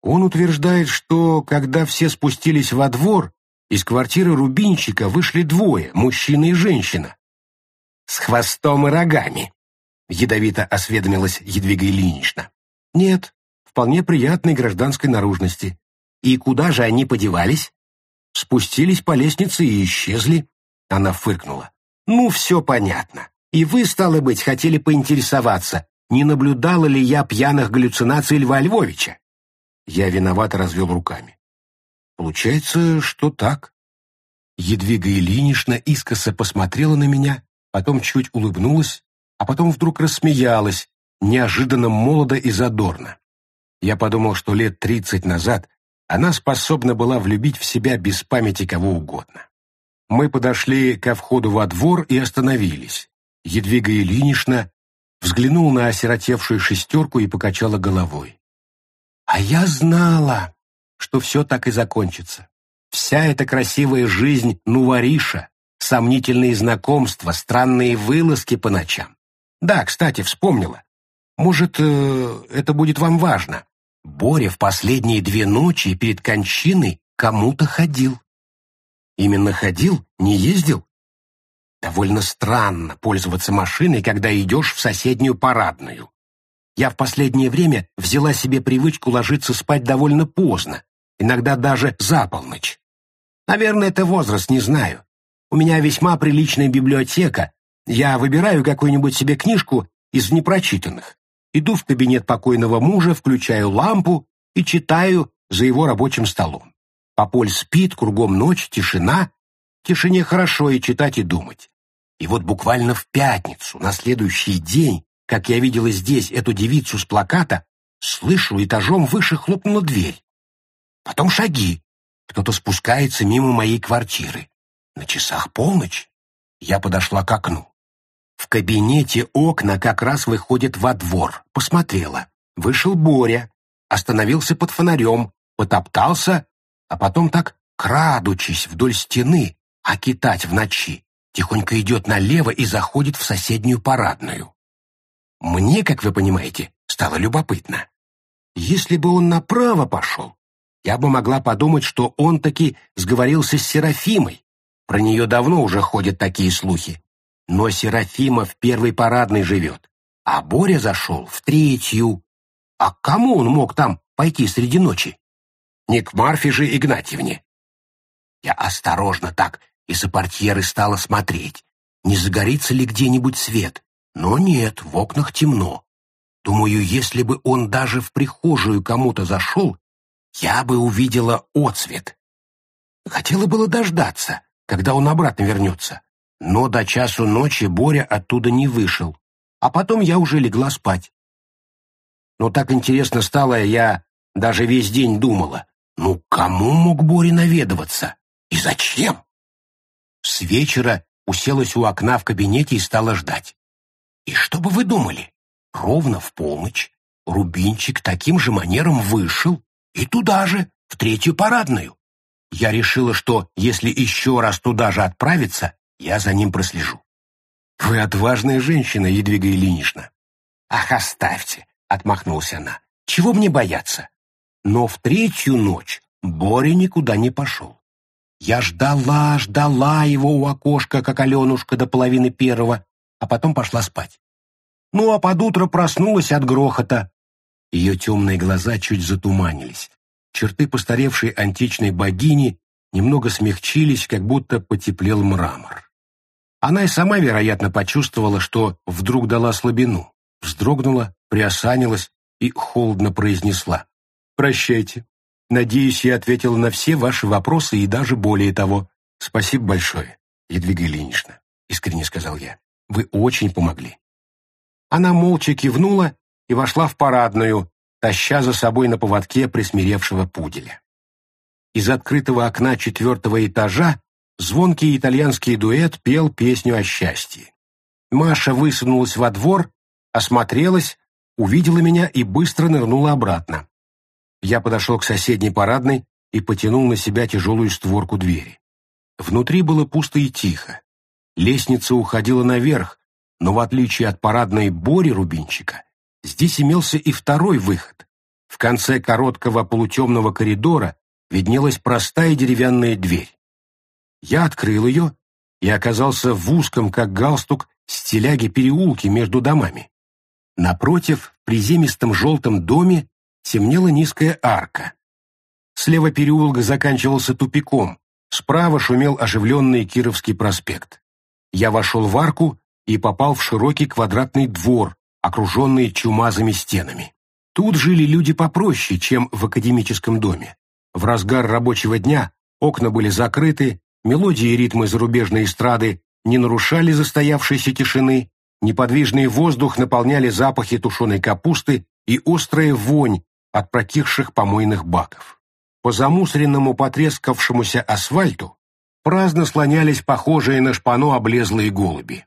Он утверждает, что, когда все спустились во двор, из квартиры Рубинчика вышли двое, мужчина и женщина. «С хвостом и рогами», — ядовито осведомилась Едвига Ильинична. «Нет, вполне приятной гражданской наружности. И куда же они подевались?» «Спустились по лестнице и исчезли», — она фыркнула. «Ну, все понятно. И вы, стало быть, хотели поинтересоваться, не наблюдала ли я пьяных галлюцинаций Льва Львовича?» Я виновато развел руками. Получается, что так. Едвига Ильинична искоса посмотрела на меня, потом чуть улыбнулась, а потом вдруг рассмеялась, неожиданно молодо и задорно. Я подумал, что лет тридцать назад она способна была влюбить в себя без памяти кого угодно. Мы подошли ко входу во двор и остановились. Едвига Ильинична взглянула на осиротевшую шестерку и покачала головой. А я знала, что все так и закончится. Вся эта красивая жизнь Нувариша, сомнительные знакомства, странные вылазки по ночам. Да, кстати, вспомнила. Может, э, это будет вам важно. Боря в последние две ночи перед кончиной кому-то ходил. Именно ходил, не ездил? Довольно странно пользоваться машиной, когда идешь в соседнюю парадную. Я в последнее время взяла себе привычку ложиться спать довольно поздно, иногда даже за полночь. Наверное, это возраст, не знаю. У меня весьма приличная библиотека. Я выбираю какую-нибудь себе книжку из непрочитанных. Иду в кабинет покойного мужа, включаю лампу и читаю за его рабочим столом. Пополь спит, кругом ночь, тишина. В тишине хорошо и читать, и думать. И вот буквально в пятницу, на следующий день, как я видела здесь эту девицу с плаката, слышу, этажом выше хлопнула дверь. Потом шаги. Кто-то спускается мимо моей квартиры. На часах полночь. Я подошла к окну. В кабинете окна как раз выходят во двор. Посмотрела. Вышел Боря. Остановился под фонарем. Потоптался, а потом так, крадучись вдоль стены, а китать в ночи, тихонько идет налево и заходит в соседнюю парадную. Мне, как вы понимаете, стало любопытно. Если бы он направо пошел, я бы могла подумать, что он таки сговорился с Серафимой. Про нее давно уже ходят такие слухи. Но Серафима в первой парадной живет, а Боря зашел в третью. А к кому он мог там пойти среди ночи? Не к Марфе же Игнатьевне. Я осторожно так из-за портьеры стала смотреть, не загорится ли где-нибудь свет. Но нет, в окнах темно. Думаю, если бы он даже в прихожую кому-то зашел, я бы увидела отсвет. Хотела было дождаться, когда он обратно вернется, но до часу ночи Боря оттуда не вышел, а потом я уже легла спать. Но так интересно стало, я даже весь день думала, ну кому мог Боря наведываться и зачем? С вечера уселась у окна в кабинете и стала ждать. И что бы вы думали? Ровно в полночь Рубинчик таким же манером вышел и туда же, в третью парадную. Я решила, что если еще раз туда же отправиться, я за ним прослежу. Вы отважная женщина, Едвига Ильинична. Ах, оставьте, отмахнулась она. Чего мне бояться? Но в третью ночь Боря никуда не пошел. Я ждала, ждала его у окошка, как Аленушка до половины первого, а потом пошла спать. Ну, а под утро проснулась от грохота. Ее темные глаза чуть затуманились. Черты постаревшей античной богини немного смягчились, как будто потеплел мрамор. Она и сама, вероятно, почувствовала, что вдруг дала слабину, вздрогнула, приосанилась и холодно произнесла. «Прощайте. Надеюсь, я ответила на все ваши вопросы и даже более того. Спасибо большое, Едвига Ильинична», — искренне сказал я. Вы очень помогли». Она молча кивнула и вошла в парадную, таща за собой на поводке присмиревшего пуделя. Из открытого окна четвертого этажа звонкий итальянский дуэт пел песню о счастье. Маша высунулась во двор, осмотрелась, увидела меня и быстро нырнула обратно. Я подошел к соседней парадной и потянул на себя тяжелую створку двери. Внутри было пусто и тихо. Лестница уходила наверх, но в отличие от парадной Бори Рубинчика, здесь имелся и второй выход. В конце короткого полутемного коридора виднелась простая деревянная дверь. Я открыл ее и оказался в узком, как галстук, стиляге переулке между домами. Напротив, в приземистом желтом доме, темнела низкая арка. Слева переулок заканчивался тупиком, справа шумел оживленный Кировский проспект. Я вошел в арку и попал в широкий квадратный двор, окруженный чумазыми стенами. Тут жили люди попроще, чем в академическом доме. В разгар рабочего дня окна были закрыты, мелодии и ритмы зарубежной эстрады не нарушали застоявшейся тишины, неподвижный воздух наполняли запахи тушеной капусты и острая вонь от прокисших помойных баков. По замусоренному потрескавшемуся асфальту праздно слонялись похожие на шпану облезлые голуби.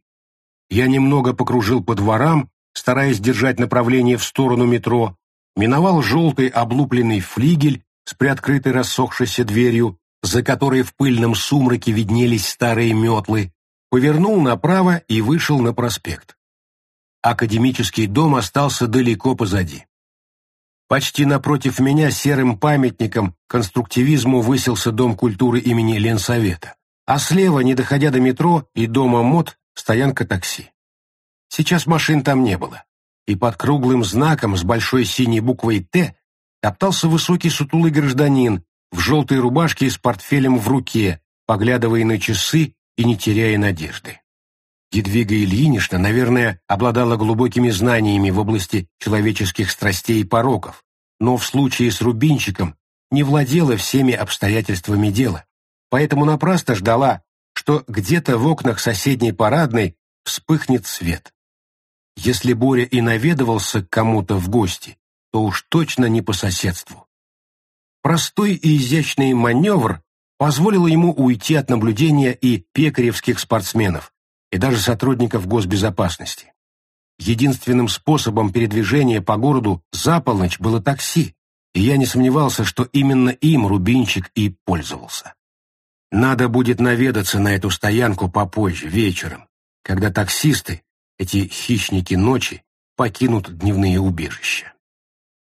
Я немного покружил по дворам, стараясь держать направление в сторону метро, миновал желтый облупленный флигель с приоткрытой рассохшейся дверью, за которой в пыльном сумраке виднелись старые метлы, повернул направо и вышел на проспект. Академический дом остался далеко позади. Почти напротив меня серым памятником конструктивизму высился Дом культуры имени Ленсовета, а слева, не доходя до метро и дома МОД, стоянка такси. Сейчас машин там не было, и под круглым знаком с большой синей буквой «Т» топтался высокий сутулый гражданин в желтой рубашке с портфелем в руке, поглядывая на часы и не теряя надежды. Едвига Ильинична, наверное, обладала глубокими знаниями в области человеческих страстей и пороков, но в случае с Рубинчиком не владела всеми обстоятельствами дела, поэтому напрасно ждала, что где-то в окнах соседней парадной вспыхнет свет. Если Боря и наведывался к кому-то в гости, то уж точно не по соседству. Простой и изящный маневр позволил ему уйти от наблюдения и пекаревских спортсменов, и даже сотрудников госбезопасности. Единственным способом передвижения по городу за полночь было такси, и я не сомневался, что именно им Рубинчик и пользовался. Надо будет наведаться на эту стоянку попозже, вечером, когда таксисты, эти хищники ночи, покинут дневные убежища.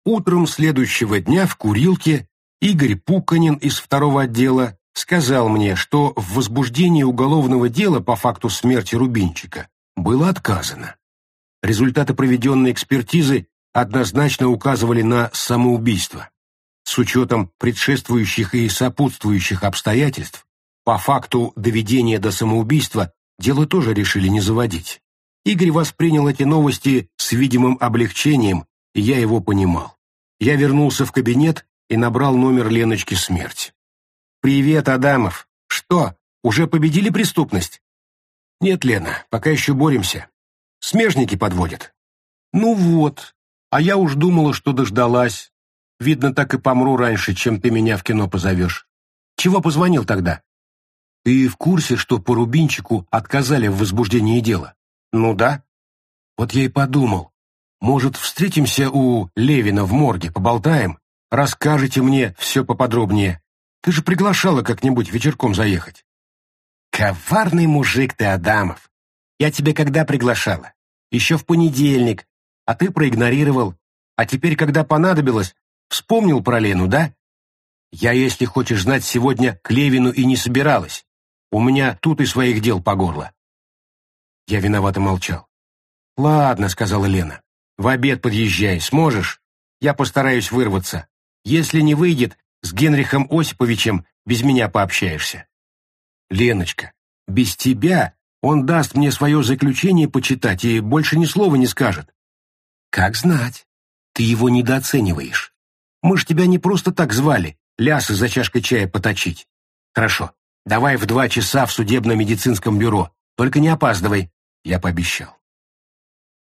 Утром следующего дня в курилке Игорь Пуканин из второго отдела сказал мне, что в возбуждении уголовного дела по факту смерти Рубинчика было отказано. Результаты проведенной экспертизы однозначно указывали на самоубийство. С учетом предшествующих и сопутствующих обстоятельств, по факту доведения до самоубийства дело тоже решили не заводить. Игорь воспринял эти новости с видимым облегчением, и я его понимал. Я вернулся в кабинет и набрал номер Леночки смерть. «Привет, Адамов. Что, уже победили преступность?» «Нет, Лена, пока еще боремся. Смежники подводят». «Ну вот, а я уж думала, что дождалась. Видно, так и помру раньше, чем ты меня в кино позовешь. Чего позвонил тогда?» «Ты в курсе, что по Рубинчику отказали в возбуждении дела?» «Ну да». «Вот я и подумал. Может, встретимся у Левина в морге, поболтаем? Расскажете мне все поподробнее. Ты же приглашала как-нибудь вечерком заехать. Коварный мужик ты, Адамов. Я тебя когда приглашала? Еще в понедельник. А ты проигнорировал. А теперь, когда понадобилось, вспомнил про Лену, да? Я, если хочешь знать, сегодня к Левину и не собиралась. У меня тут и своих дел по горло. Я виновато молчал. «Ладно», — сказала Лена. «В обед подъезжай, сможешь? Я постараюсь вырваться. Если не выйдет, с Генрихом Осиповичем без меня пообщаешься. Леночка, без тебя он даст мне свое заключение почитать и больше ни слова не скажет. Как знать. Ты его недооцениваешь. Мы ж тебя не просто так звали, лясы за чашкой чая поточить. Хорошо, давай в два часа в судебно-медицинском бюро, только не опаздывай, я пообещал.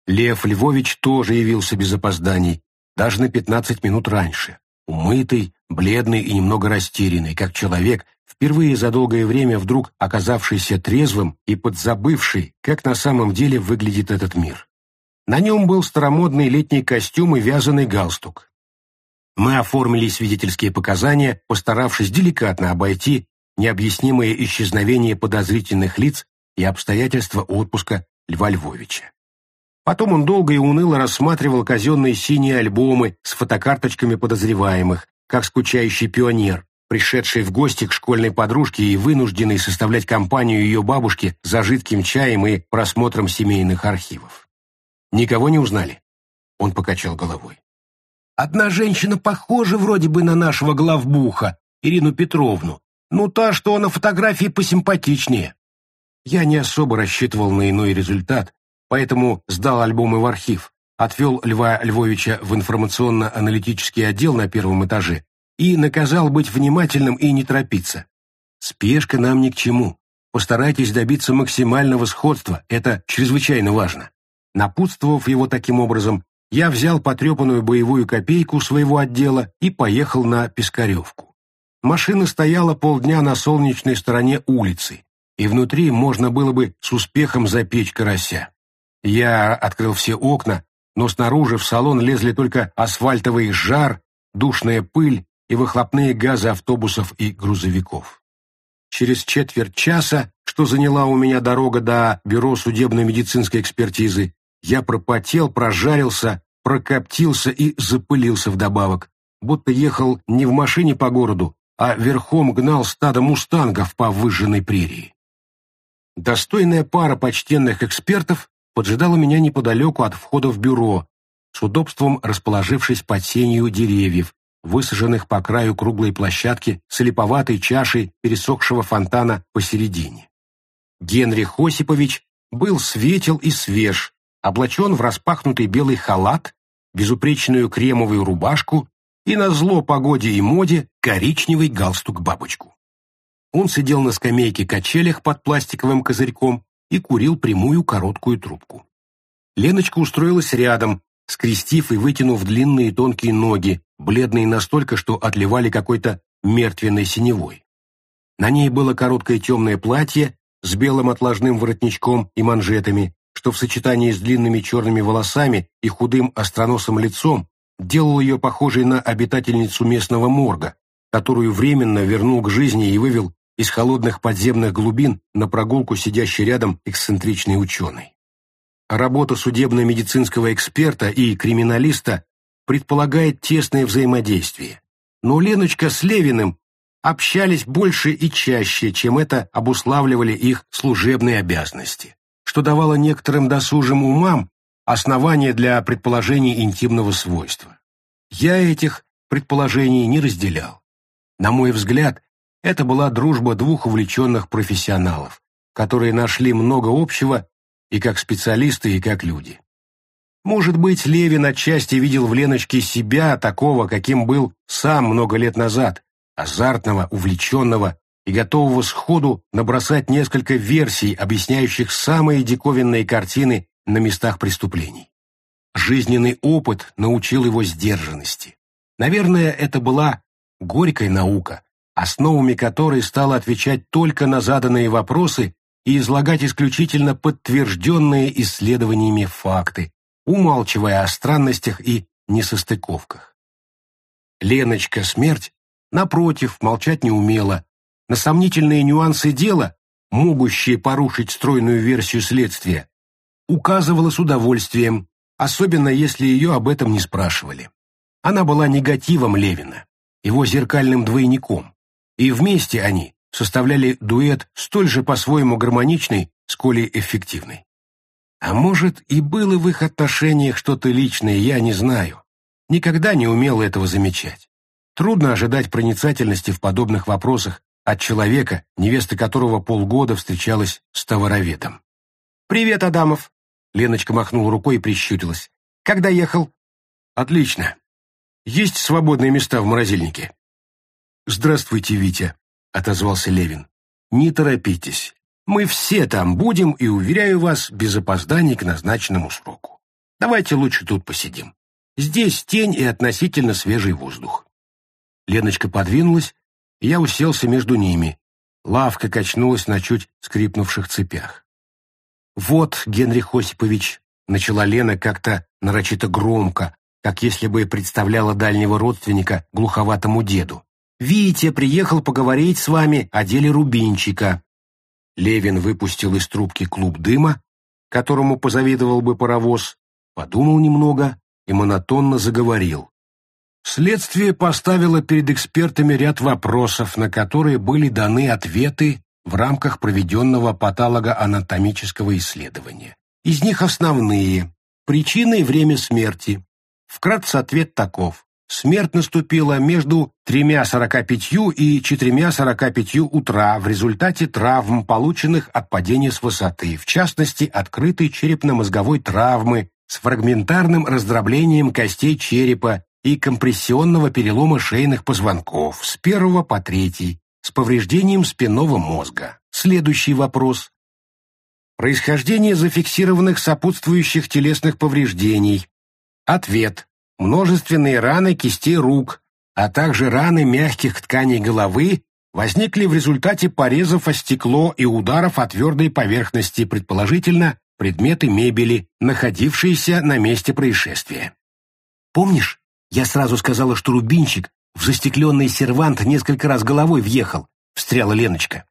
Лев Львович тоже явился без опозданий, даже на пятнадцать минут раньше умытый, бледный и немного растерянный, как человек, впервые за долгое время вдруг оказавшийся трезвым и подзабывший, как на самом деле выглядит этот мир. На нем был старомодный летний костюм и вязаный галстук. Мы оформили свидетельские показания, постаравшись деликатно обойти необъяснимое исчезновение подозрительных лиц и обстоятельства отпуска Льва Львовича. Потом он долго и уныло рассматривал казенные синие альбомы с фотокарточками подозреваемых, как скучающий пионер, пришедший в гости к школьной подружке и вынужденный составлять компанию ее бабушки за жидким чаем и просмотром семейных архивов. «Никого не узнали?» Он покачал головой. «Одна женщина похожа вроде бы на нашего главбуха, Ирину Петровну, ну та, что на фотографии посимпатичнее». Я не особо рассчитывал на иной результат, поэтому сдал альбомы в архив, отвел Льва Львовича в информационно-аналитический отдел на первом этаже и наказал быть внимательным и не торопиться. Спешка нам ни к чему. Постарайтесь добиться максимального сходства, это чрезвычайно важно. Напутствовав его таким образом, я взял потрепанную боевую копейку своего отдела и поехал на Пискаревку. Машина стояла полдня на солнечной стороне улицы, и внутри можно было бы с успехом запечь карася. Я открыл все окна, но снаружи в салон лезли только асфальтовый жар, душная пыль и выхлопные газы автобусов и грузовиков. Через четверть часа, что заняла у меня дорога до бюро судебно-медицинской экспертизы, я пропотел, прожарился, прокоптился и запылился вдобавок, будто ехал не в машине по городу, а верхом гнал стадо мустангов по выжженной прерии. Достойная пара почтенных экспертов поджидала меня неподалеку от входа в бюро, с удобством расположившись под сенью деревьев, высаженных по краю круглой площадки с липоватой чашей пересохшего фонтана посередине. Генрих Осипович был светел и свеж, облачен в распахнутый белый халат, безупречную кремовую рубашку и на зло погоде и моде коричневый галстук-бабочку. Он сидел на скамейке-качелях под пластиковым козырьком и курил прямую короткую трубку. Леночка устроилась рядом, скрестив и вытянув длинные тонкие ноги, бледные настолько, что отливали какой-то мертвенной синевой. На ней было короткое темное платье с белым отложным воротничком и манжетами, что в сочетании с длинными черными волосами и худым остроносым лицом делало ее похожей на обитательницу местного морга, которую временно вернул к жизни и вывел из холодных подземных глубин на прогулку сидящий рядом эксцентричный ученый. Работа судебно-медицинского эксперта и криминалиста предполагает тесное взаимодействие, но Леночка с Левиным общались больше и чаще, чем это обуславливали их служебные обязанности, что давало некоторым досужим умам основания для предположений интимного свойства. Я этих предположений не разделял. На мой взгляд, это была дружба двух увлеченных профессионалов, которые нашли много общего и как специалисты, и как люди. Может быть, Левин отчасти видел в Леночке себя, такого, каким был сам много лет назад, азартного, увлеченного и готового сходу набросать несколько версий, объясняющих самые диковинные картины на местах преступлений. Жизненный опыт научил его сдержанности. Наверное, это была горькая наука, основами которой стало отвечать только на заданные вопросы и излагать исключительно подтвержденные исследованиями факты, умалчивая о странностях и несостыковках. Леночка смерть, напротив, молчать не умела. На сомнительные нюансы дела, могущие порушить стройную версию следствия, указывала с удовольствием, особенно если ее об этом не спрашивали. Она была негативом Левина, его зеркальным двойником, и вместе они составляли дуэт столь же по-своему гармоничный, сколь и эффективный. А может, и было в их отношениях что-то личное, я не знаю. Никогда не умел этого замечать. Трудно ожидать проницательности в подобных вопросах от человека, невеста которого полгода встречалась с товароведом. «Привет, Адамов!» Леночка махнула рукой и прищурилась. «Когда ехал?» «Отлично. Есть свободные места в морозильнике?» «Здравствуйте, Витя», — отозвался Левин. «Не торопитесь. Мы все там будем и, уверяю вас, без опозданий к назначенному сроку. Давайте лучше тут посидим. Здесь тень и относительно свежий воздух». Леночка подвинулась, я уселся между ними. Лавка качнулась на чуть скрипнувших цепях. «Вот, Генрих Осипович», — начала Лена как-то нарочито громко, как если бы представляла дальнего родственника глуховатому деду. Витя приехал поговорить с вами о деле Рубинчика». Левин выпустил из трубки клуб дыма, которому позавидовал бы паровоз, подумал немного и монотонно заговорил. Следствие поставило перед экспертами ряд вопросов, на которые были даны ответы в рамках проведенного патологоанатомического исследования. Из них основные – причина и время смерти. Вкратце ответ таков. Смерть наступила между 3.45 и 4.45 утра в результате травм, полученных от падения с высоты, в частности, открытой черепно-мозговой травмы с фрагментарным раздроблением костей черепа и компрессионного перелома шейных позвонков с первого по третий, с повреждением спинного мозга. Следующий вопрос. Происхождение зафиксированных сопутствующих телесных повреждений. Ответ множественные раны кистей рук, а также раны мягких тканей головы возникли в результате порезов о стекло и ударов о твердой поверхности, предположительно, предметы мебели, находившиеся на месте происшествия. «Помнишь, я сразу сказала, что рубинчик в застекленный сервант несколько раз головой въехал», — встряла Леночка.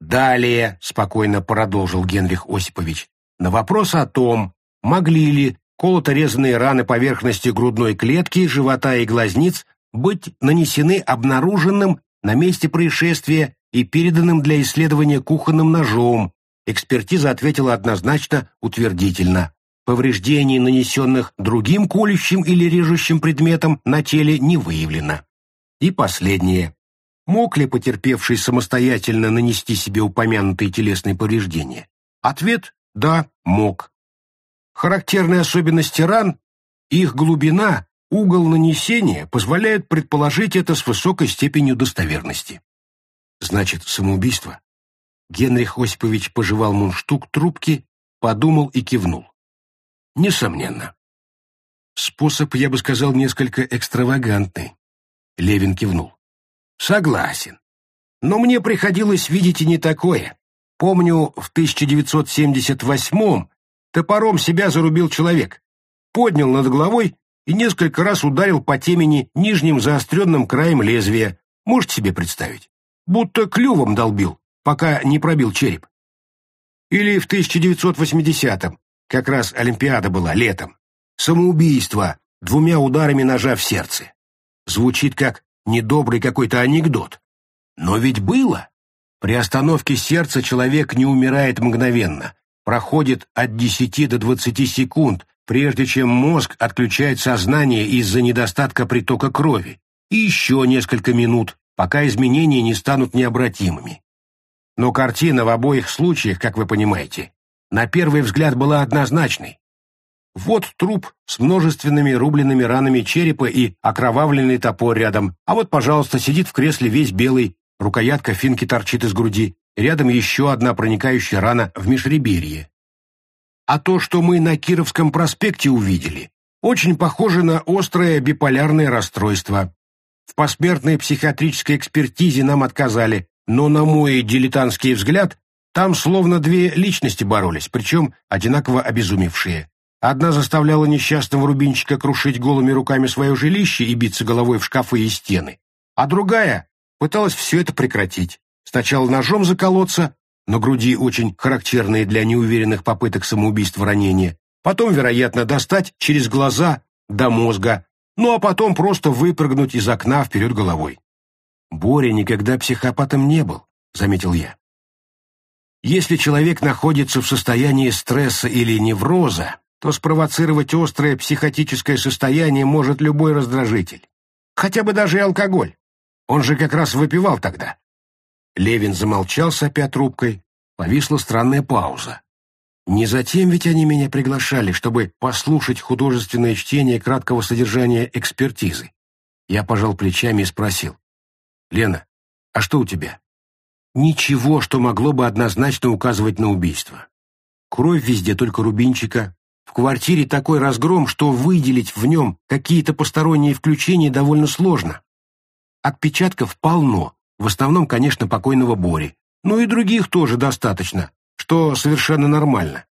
«Далее», — спокойно продолжил Генрих Осипович, на вопрос о том, могли ли колото-резанные раны поверхности грудной клетки, живота и глазниц быть нанесены обнаруженным на месте происшествия и переданным для исследования кухонным ножом. Экспертиза ответила однозначно утвердительно. Повреждений, нанесенных другим колющим или режущим предметом, на теле не выявлено. И последнее. Мог ли потерпевший самостоятельно нанести себе упомянутые телесные повреждения? Ответ – да, мог. Характерные особенности ран, их глубина, угол нанесения позволяют предположить это с высокой степенью достоверности. Значит, самоубийство? Генрих Осипович пожевал мундштук трубки, подумал и кивнул. Несомненно. Способ, я бы сказал, несколько экстравагантный. Левин кивнул. Согласен. Но мне приходилось видеть и не такое. Помню, в 1978-м Топором себя зарубил человек, поднял над головой и несколько раз ударил по темени нижним заостренным краем лезвия. Можете себе представить? Будто клювом долбил, пока не пробил череп. Или в 1980-м, как раз Олимпиада была, летом. Самоубийство двумя ударами ножа в сердце. Звучит как недобрый какой-то анекдот. Но ведь было. При остановке сердца человек не умирает мгновенно, проходит от 10 до 20 секунд, прежде чем мозг отключает сознание из-за недостатка притока крови, и еще несколько минут, пока изменения не станут необратимыми. Но картина в обоих случаях, как вы понимаете, на первый взгляд была однозначной. Вот труп с множественными рубленными ранами черепа и окровавленный топор рядом, а вот, пожалуйста, сидит в кресле весь белый, рукоятка финки торчит из груди, Рядом еще одна проникающая рана в межреберье. А то, что мы на Кировском проспекте увидели, очень похоже на острое биполярное расстройство. В посмертной психиатрической экспертизе нам отказали, но, на мой дилетантский взгляд, там словно две личности боролись, причем одинаково обезумевшие. Одна заставляла несчастного Рубинчика крушить голыми руками свое жилище и биться головой в шкафы и стены, а другая пыталась все это прекратить. Сначала ножом заколоться, на груди очень характерные для неуверенных попыток самоубийства ранения, потом, вероятно, достать через глаза до мозга, ну а потом просто выпрыгнуть из окна вперед головой. «Боря никогда психопатом не был», — заметил я. Если человек находится в состоянии стресса или невроза, то спровоцировать острое психотическое состояние может любой раздражитель. Хотя бы даже и алкоголь. Он же как раз выпивал тогда. Левин замолчал, сопя трубкой. Повисла странная пауза. Не затем ведь они меня приглашали, чтобы послушать художественное чтение краткого содержания экспертизы. Я пожал плечами и спросил. «Лена, а что у тебя?» «Ничего, что могло бы однозначно указывать на убийство. Кровь везде, только рубинчика. В квартире такой разгром, что выделить в нем какие-то посторонние включения довольно сложно. Отпечатков полно, в основном, конечно, покойного Бори. Ну и других тоже достаточно, что совершенно нормально.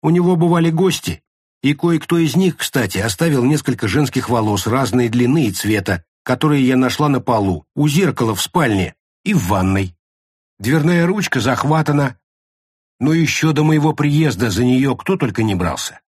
У него бывали гости, и кое-кто из них, кстати, оставил несколько женских волос разной длины и цвета, которые я нашла на полу, у зеркала в спальне и в ванной. Дверная ручка захватана. но еще до моего приезда за нее кто только не брался.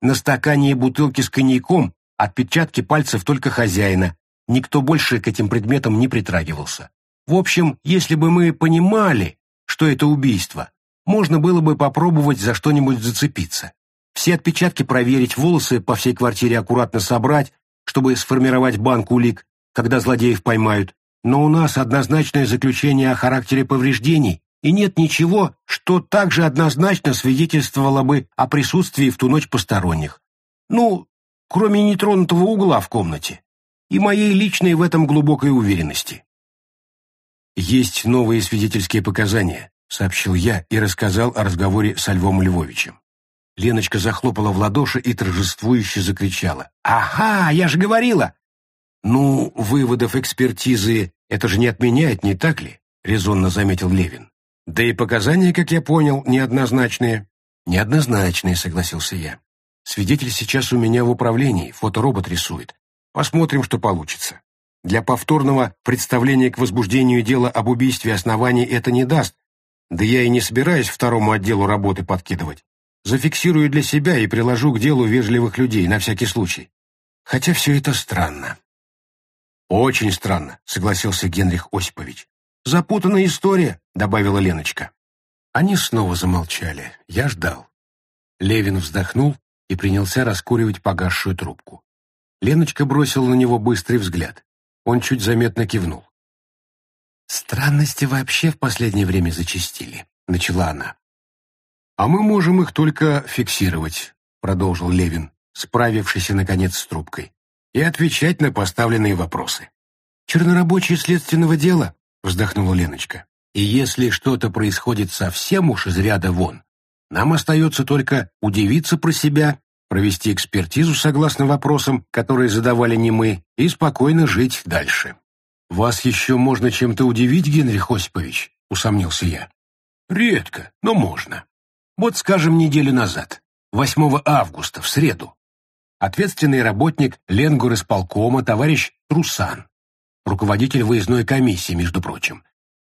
На стакане и бутылке с коньяком отпечатки пальцев только хозяина, никто больше к этим предметам не притрагивался. В общем, если бы мы понимали, что это убийство, можно было бы попробовать за что-нибудь зацепиться. Все отпечатки проверить, волосы по всей квартире аккуратно собрать, чтобы сформировать банк улик, когда злодеев поймают. Но у нас однозначное заключение о характере повреждений, и нет ничего, что также однозначно свидетельствовало бы о присутствии в ту ночь посторонних. Ну, кроме нетронутого угла в комнате и моей личной в этом глубокой уверенности. Есть новые свидетельские показания, сообщил я и рассказал о разговоре со Львом Львовичем. Леночка захлопала в ладоши и торжествующе закричала. «Ага, я же говорила!» «Ну, выводов экспертизы это же не отменяет, не так ли?» — резонно заметил Левин. «Да и показания, как я понял, неоднозначные». «Неоднозначные», — согласился я. «Свидетель сейчас у меня в управлении, фоторобот рисует. Посмотрим, что получится. Для повторного представления к возбуждению дела об убийстве оснований это не даст, да я и не собираюсь второму отделу работы подкидывать. Зафиксирую для себя и приложу к делу вежливых людей, на всякий случай. Хотя все это странно. «Очень странно», — согласился Генрих Осипович. «Запутанная история», — добавила Леночка. Они снова замолчали. Я ждал. Левин вздохнул и принялся раскуривать погасшую трубку. Леночка бросила на него быстрый взгляд. Он чуть заметно кивнул. «Странности вообще в последнее время зачастили», — начала она. «А мы можем их только фиксировать», — продолжил Левин, справившийся, наконец, с трубкой, «и отвечать на поставленные вопросы». «Чернорабочие следственного дела», — вздохнула Леночка. «И если что-то происходит совсем уж из ряда вон, нам остается только удивиться про себя, провести экспертизу согласно вопросам, которые задавали не мы, и спокойно жить дальше». «Вас еще можно чем-то удивить, Генрих Осипович?» — усомнился я. «Редко, но можно. Вот, скажем, неделю назад, 8 августа, в среду. Ответственный работник Ленгур исполкома, товарищ Трусан, руководитель выездной комиссии, между прочим,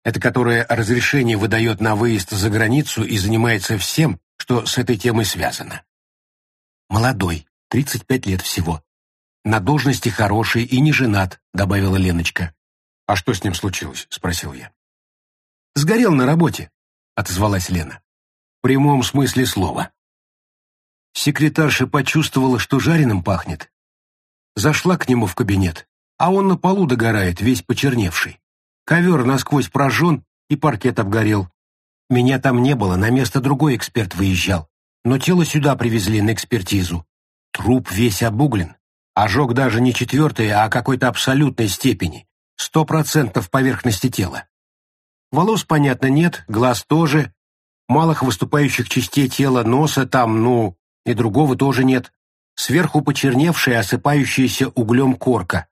это которая разрешение выдает на выезд за границу и занимается всем, что с этой темой связано. Молодой, 35 лет всего. На должности хороший и не женат, добавила Леночка. «А что с ним случилось?» — спросил я. «Сгорел на работе», — отозвалась Лена. «В прямом смысле слова». Секретарша почувствовала, что жареным пахнет. Зашла к нему в кабинет, а он на полу догорает, весь почерневший. Ковер насквозь прожжен и паркет обгорел. Меня там не было, на место другой эксперт выезжал. Но тело сюда привезли на экспертизу. Труп весь обуглен. Ожог даже не четвертой, а какой-то абсолютной степени. Сто процентов поверхности тела. Волос, понятно, нет, глаз тоже, малых выступающих частей тела, носа там, ну, и другого тоже нет. Сверху почерневшая, осыпающаяся углем корка.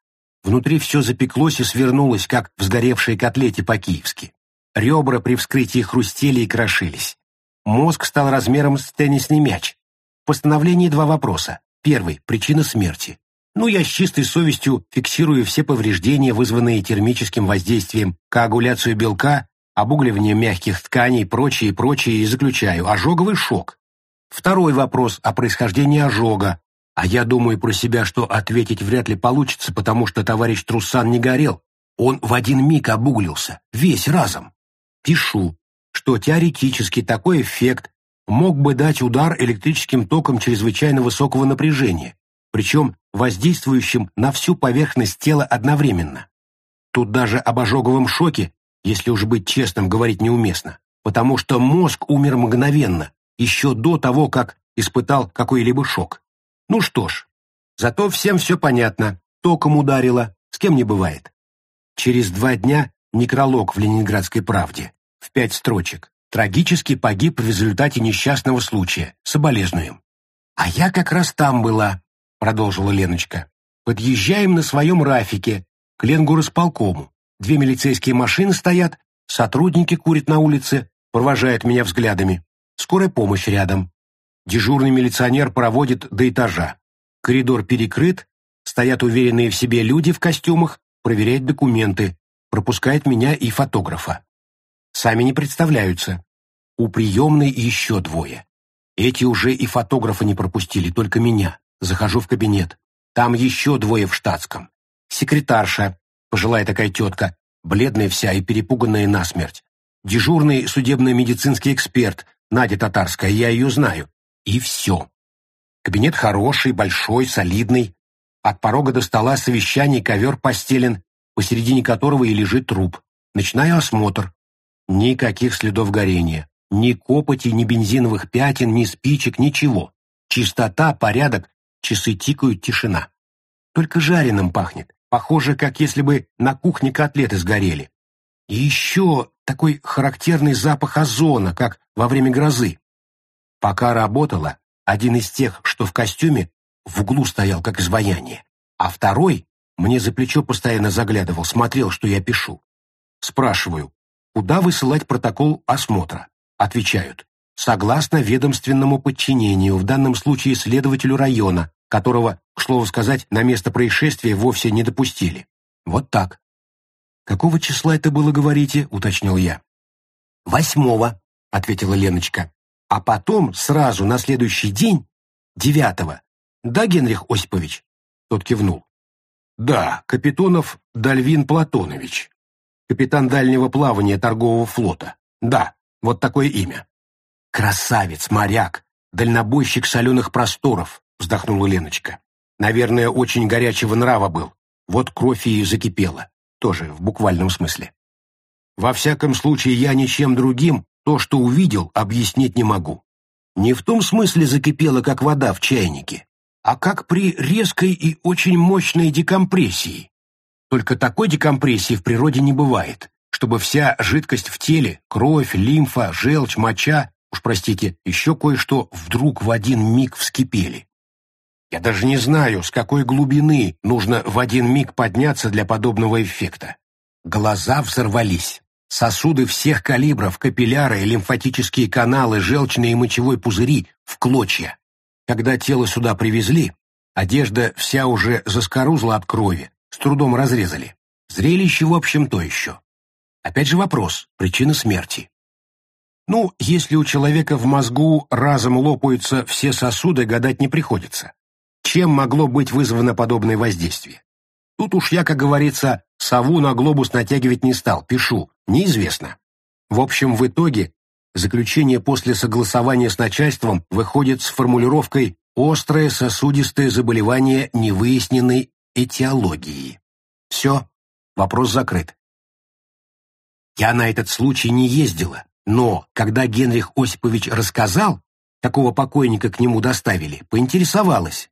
Внутри все запеклось и свернулось, как в сгоревшей котлете по-киевски. Ребра при вскрытии хрустели и крошились. Мозг стал размером с теннисный мяч. В постановлении два вопроса. Первый – причина смерти. Ну, я с чистой совестью фиксирую все повреждения, вызванные термическим воздействием, коагуляцию белка, обугливание мягких тканей, прочее прочее, и заключаю ожоговый шок. Второй вопрос о происхождении ожога. А я думаю про себя, что ответить вряд ли получится, потому что товарищ Трусан не горел. Он в один миг обуглился, весь разом. Пишу, что теоретически такой эффект мог бы дать удар электрическим током чрезвычайно высокого напряжения, причем воздействующим на всю поверхность тела одновременно. Тут даже об ожоговом шоке, если уж быть честным, говорить неуместно, потому что мозг умер мгновенно, еще до того, как испытал какой-либо шок. Ну что ж, зато всем все понятно, током ударило, с кем не бывает. Через два дня некролог в «Ленинградской правде», в пять строчек. Трагически погиб в результате несчастного случая, соболезнуем. А я как раз там была, — продолжила Леночка. «Подъезжаем на своем рафике к Ленгоросполкому. Две милицейские машины стоят, сотрудники курят на улице, провожают меня взглядами. Скорая помощь рядом. Дежурный милиционер проводит до этажа. Коридор перекрыт, стоят уверенные в себе люди в костюмах, проверяют документы, пропускает меня и фотографа. Сами не представляются. У приемной еще двое. Эти уже и фотографа не пропустили, только меня. Захожу в кабинет. Там еще двое в штатском. Секретарша, пожилая такая тетка, бледная вся и перепуганная насмерть. Дежурный судебно-медицинский эксперт, Надя Татарская, я ее знаю. И все. Кабинет хороший, большой, солидный. От порога до стола совещаний ковер постелен, посередине которого и лежит труп. Начинаю осмотр. Никаких следов горения. Ни копоти, ни бензиновых пятен, ни спичек, ничего. Чистота, порядок, часы тикают, тишина. Только жареным пахнет. Похоже, как если бы на кухне котлеты сгорели. И еще такой характерный запах озона, как во время грозы. Пока работала, один из тех, что в костюме, в углу стоял, как изваяние, а второй мне за плечо постоянно заглядывал, смотрел, что я пишу. Спрашиваю, куда высылать протокол осмотра? Отвечают, согласно ведомственному подчинению, в данном случае следователю района, которого, к слову сказать, на место происшествия вовсе не допустили. Вот так. «Какого числа это было, говорите?» — уточнил я. «Восьмого», — ответила Леночка. «А потом, сразу на следующий день, девятого. Да, Генрих Осипович?» Тот кивнул. «Да, Капитонов Дальвин Платонович. Капитан дальнего плавания торгового флота. Да, вот такое имя». «Красавец, моряк, дальнобойщик соленых просторов», — вздохнула Леночка. «Наверное, очень горячего нрава был. Вот кровь и закипела тоже в буквальном смысле. Во всяком случае, я ничем другим то, что увидел, объяснить не могу. Не в том смысле закипело, как вода в чайнике, а как при резкой и очень мощной декомпрессии. Только такой декомпрессии в природе не бывает, чтобы вся жидкость в теле, кровь, лимфа, желчь, моча, уж простите, еще кое-что вдруг в один миг вскипели. Я даже не знаю, с какой глубины нужно в один миг подняться для подобного эффекта. Глаза взорвались. Сосуды всех калибров, капилляры, лимфатические каналы, желчные и мочевой пузыри в клочья. Когда тело сюда привезли, одежда вся уже заскорузла от крови, с трудом разрезали. Зрелище, в общем, то еще. Опять же вопрос, причина смерти. Ну, если у человека в мозгу разом лопаются все сосуды, гадать не приходится. Чем могло быть вызвано подобное воздействие? Тут уж я, как говорится, сову на глобус натягивать не стал, пишу, неизвестно. В общем, в итоге заключение после согласования с начальством выходит с формулировкой «острое сосудистое заболевание невыясненной этиологии». Все, вопрос закрыт. Я на этот случай не ездила, но, когда Генрих Осипович рассказал, какого покойника к нему доставили, поинтересовалась,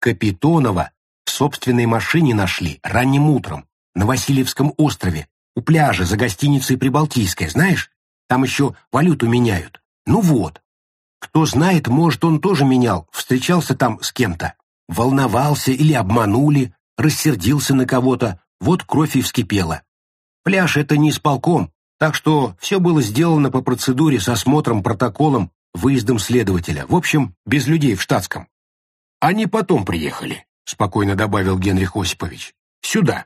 Капитонова в собственной машине нашли ранним утром на Васильевском острове, у пляжа за гостиницей Прибалтийская, знаешь? Там еще валюту меняют. Ну вот. Кто знает, может, он тоже менял, встречался там с кем-то. Волновался или обманули, рассердился на кого-то, вот кровь и вскипела. Пляж — это не исполком, так что все было сделано по процедуре с осмотром, протоколом, выездом следователя. В общем, без людей в штатском. Они потом приехали, спокойно добавил Генрих Осипович. Сюда.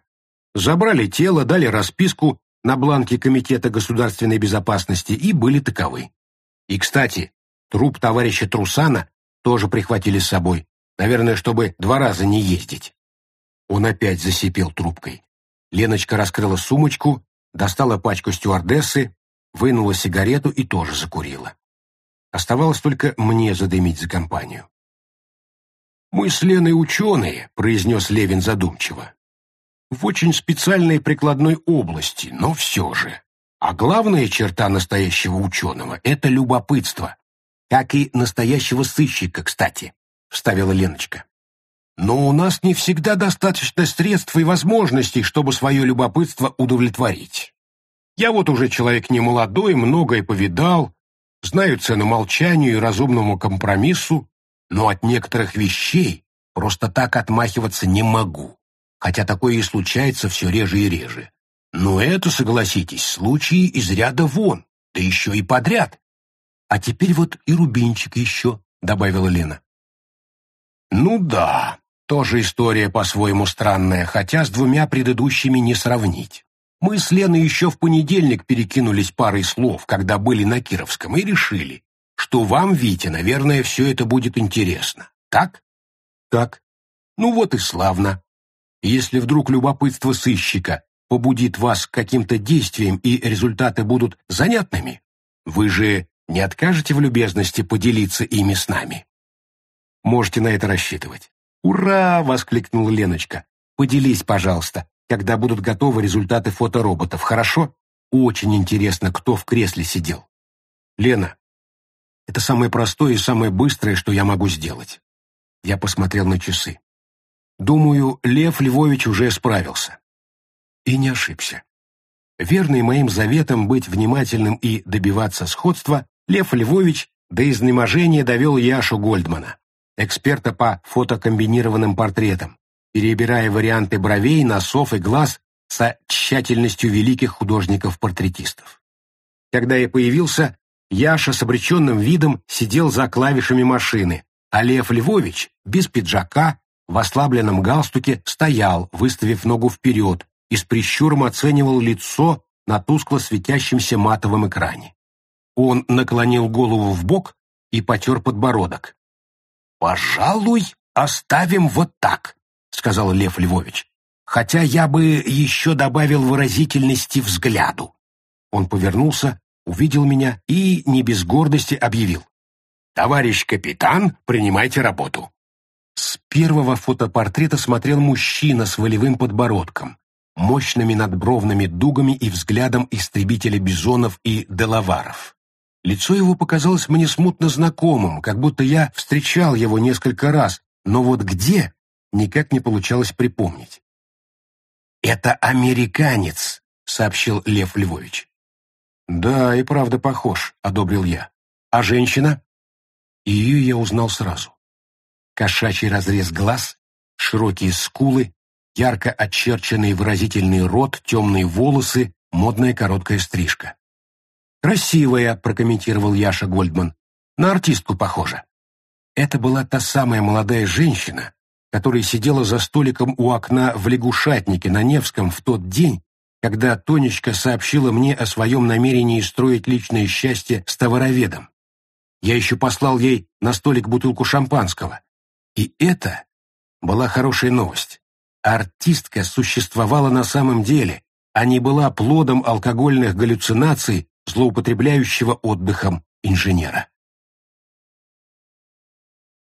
Забрали тело, дали расписку на бланке Комитета государственной безопасности и были таковы. И, кстати, труп товарища Трусана тоже прихватили с собой, наверное, чтобы два раза не ездить. Он опять засипел трубкой. Леночка раскрыла сумочку, достала пачку стюардессы, вынула сигарету и тоже закурила. Оставалось только мне задымить за компанию. «Мы с Леной ученые», — произнес Левин задумчиво. «В очень специальной прикладной области, но все же. А главная черта настоящего ученого — это любопытство. Как и настоящего сыщика, кстати», — вставила Леночка. «Но у нас не всегда достаточно средств и возможностей, чтобы свое любопытство удовлетворить. Я вот уже человек не молодой, многое повидал, знаю цену молчанию и разумному компромиссу, но от некоторых вещей просто так отмахиваться не могу, хотя такое и случается все реже и реже. Но это, согласитесь, случаи из ряда вон, да еще и подряд. А теперь вот и Рубинчик еще, — добавила Лена. Ну да, тоже история по-своему странная, хотя с двумя предыдущими не сравнить. Мы с Леной еще в понедельник перекинулись парой слов, когда были на Кировском, и решили, что вам, Витя, наверное, все это будет интересно. Так? Так. Ну вот и славно. Если вдруг любопытство сыщика побудит вас к каким-то действиям и результаты будут занятными, вы же не откажете в любезности поделиться ими с нами? Можете на это рассчитывать. «Ура!» — воскликнула Леночка. «Поделись, пожалуйста, когда будут готовы результаты фотороботов, хорошо? Очень интересно, кто в кресле сидел». «Лена, это самое простое и самое быстрое, что я могу сделать». Я посмотрел на часы. Думаю, Лев Львович уже справился. И не ошибся. Верный моим заветам быть внимательным и добиваться сходства, Лев Львович до изнеможения довел Яшу Гольдмана, эксперта по фотокомбинированным портретам, перебирая варианты бровей, носов и глаз со тщательностью великих художников-портретистов. Когда я появился, Яша с обреченным видом сидел за клавишами машины, а Лев Львович, без пиджака, в ослабленном галстуке, стоял, выставив ногу вперед, и с прищуром оценивал лицо на тускло светящемся матовом экране. Он наклонил голову в бок и потер подбородок. «Пожалуй, оставим вот так», — сказал Лев Львович. «Хотя я бы еще добавил выразительности взгляду». Он повернулся, увидел меня и, не без гордости, объявил. «Товарищ капитан, принимайте работу». С первого фотопортрета смотрел мужчина с волевым подбородком, мощными надбровными дугами и взглядом истребителя бизонов и делаваров. Лицо его показалось мне смутно знакомым, как будто я встречал его несколько раз, но вот где — никак не получалось припомнить. «Это американец», — сообщил Лев Львович. «Да, и правда похож», — одобрил я. «А женщина?» Ее я узнал сразу. Кошачий разрез глаз, широкие скулы, ярко очерченный выразительный рот, темные волосы, модная короткая стрижка. «Красивая», — прокомментировал Яша Гольдман. «На артистку похожа». Это была та самая молодая женщина, которая сидела за столиком у окна в лягушатнике на Невском в тот день, когда Тонечка сообщила мне о своем намерении строить личное счастье с товароведом. Я еще послал ей на столик бутылку шампанского. И это была хорошая новость. Артистка существовала на самом деле, а не была плодом алкогольных галлюцинаций злоупотребляющего отдыхом инженера.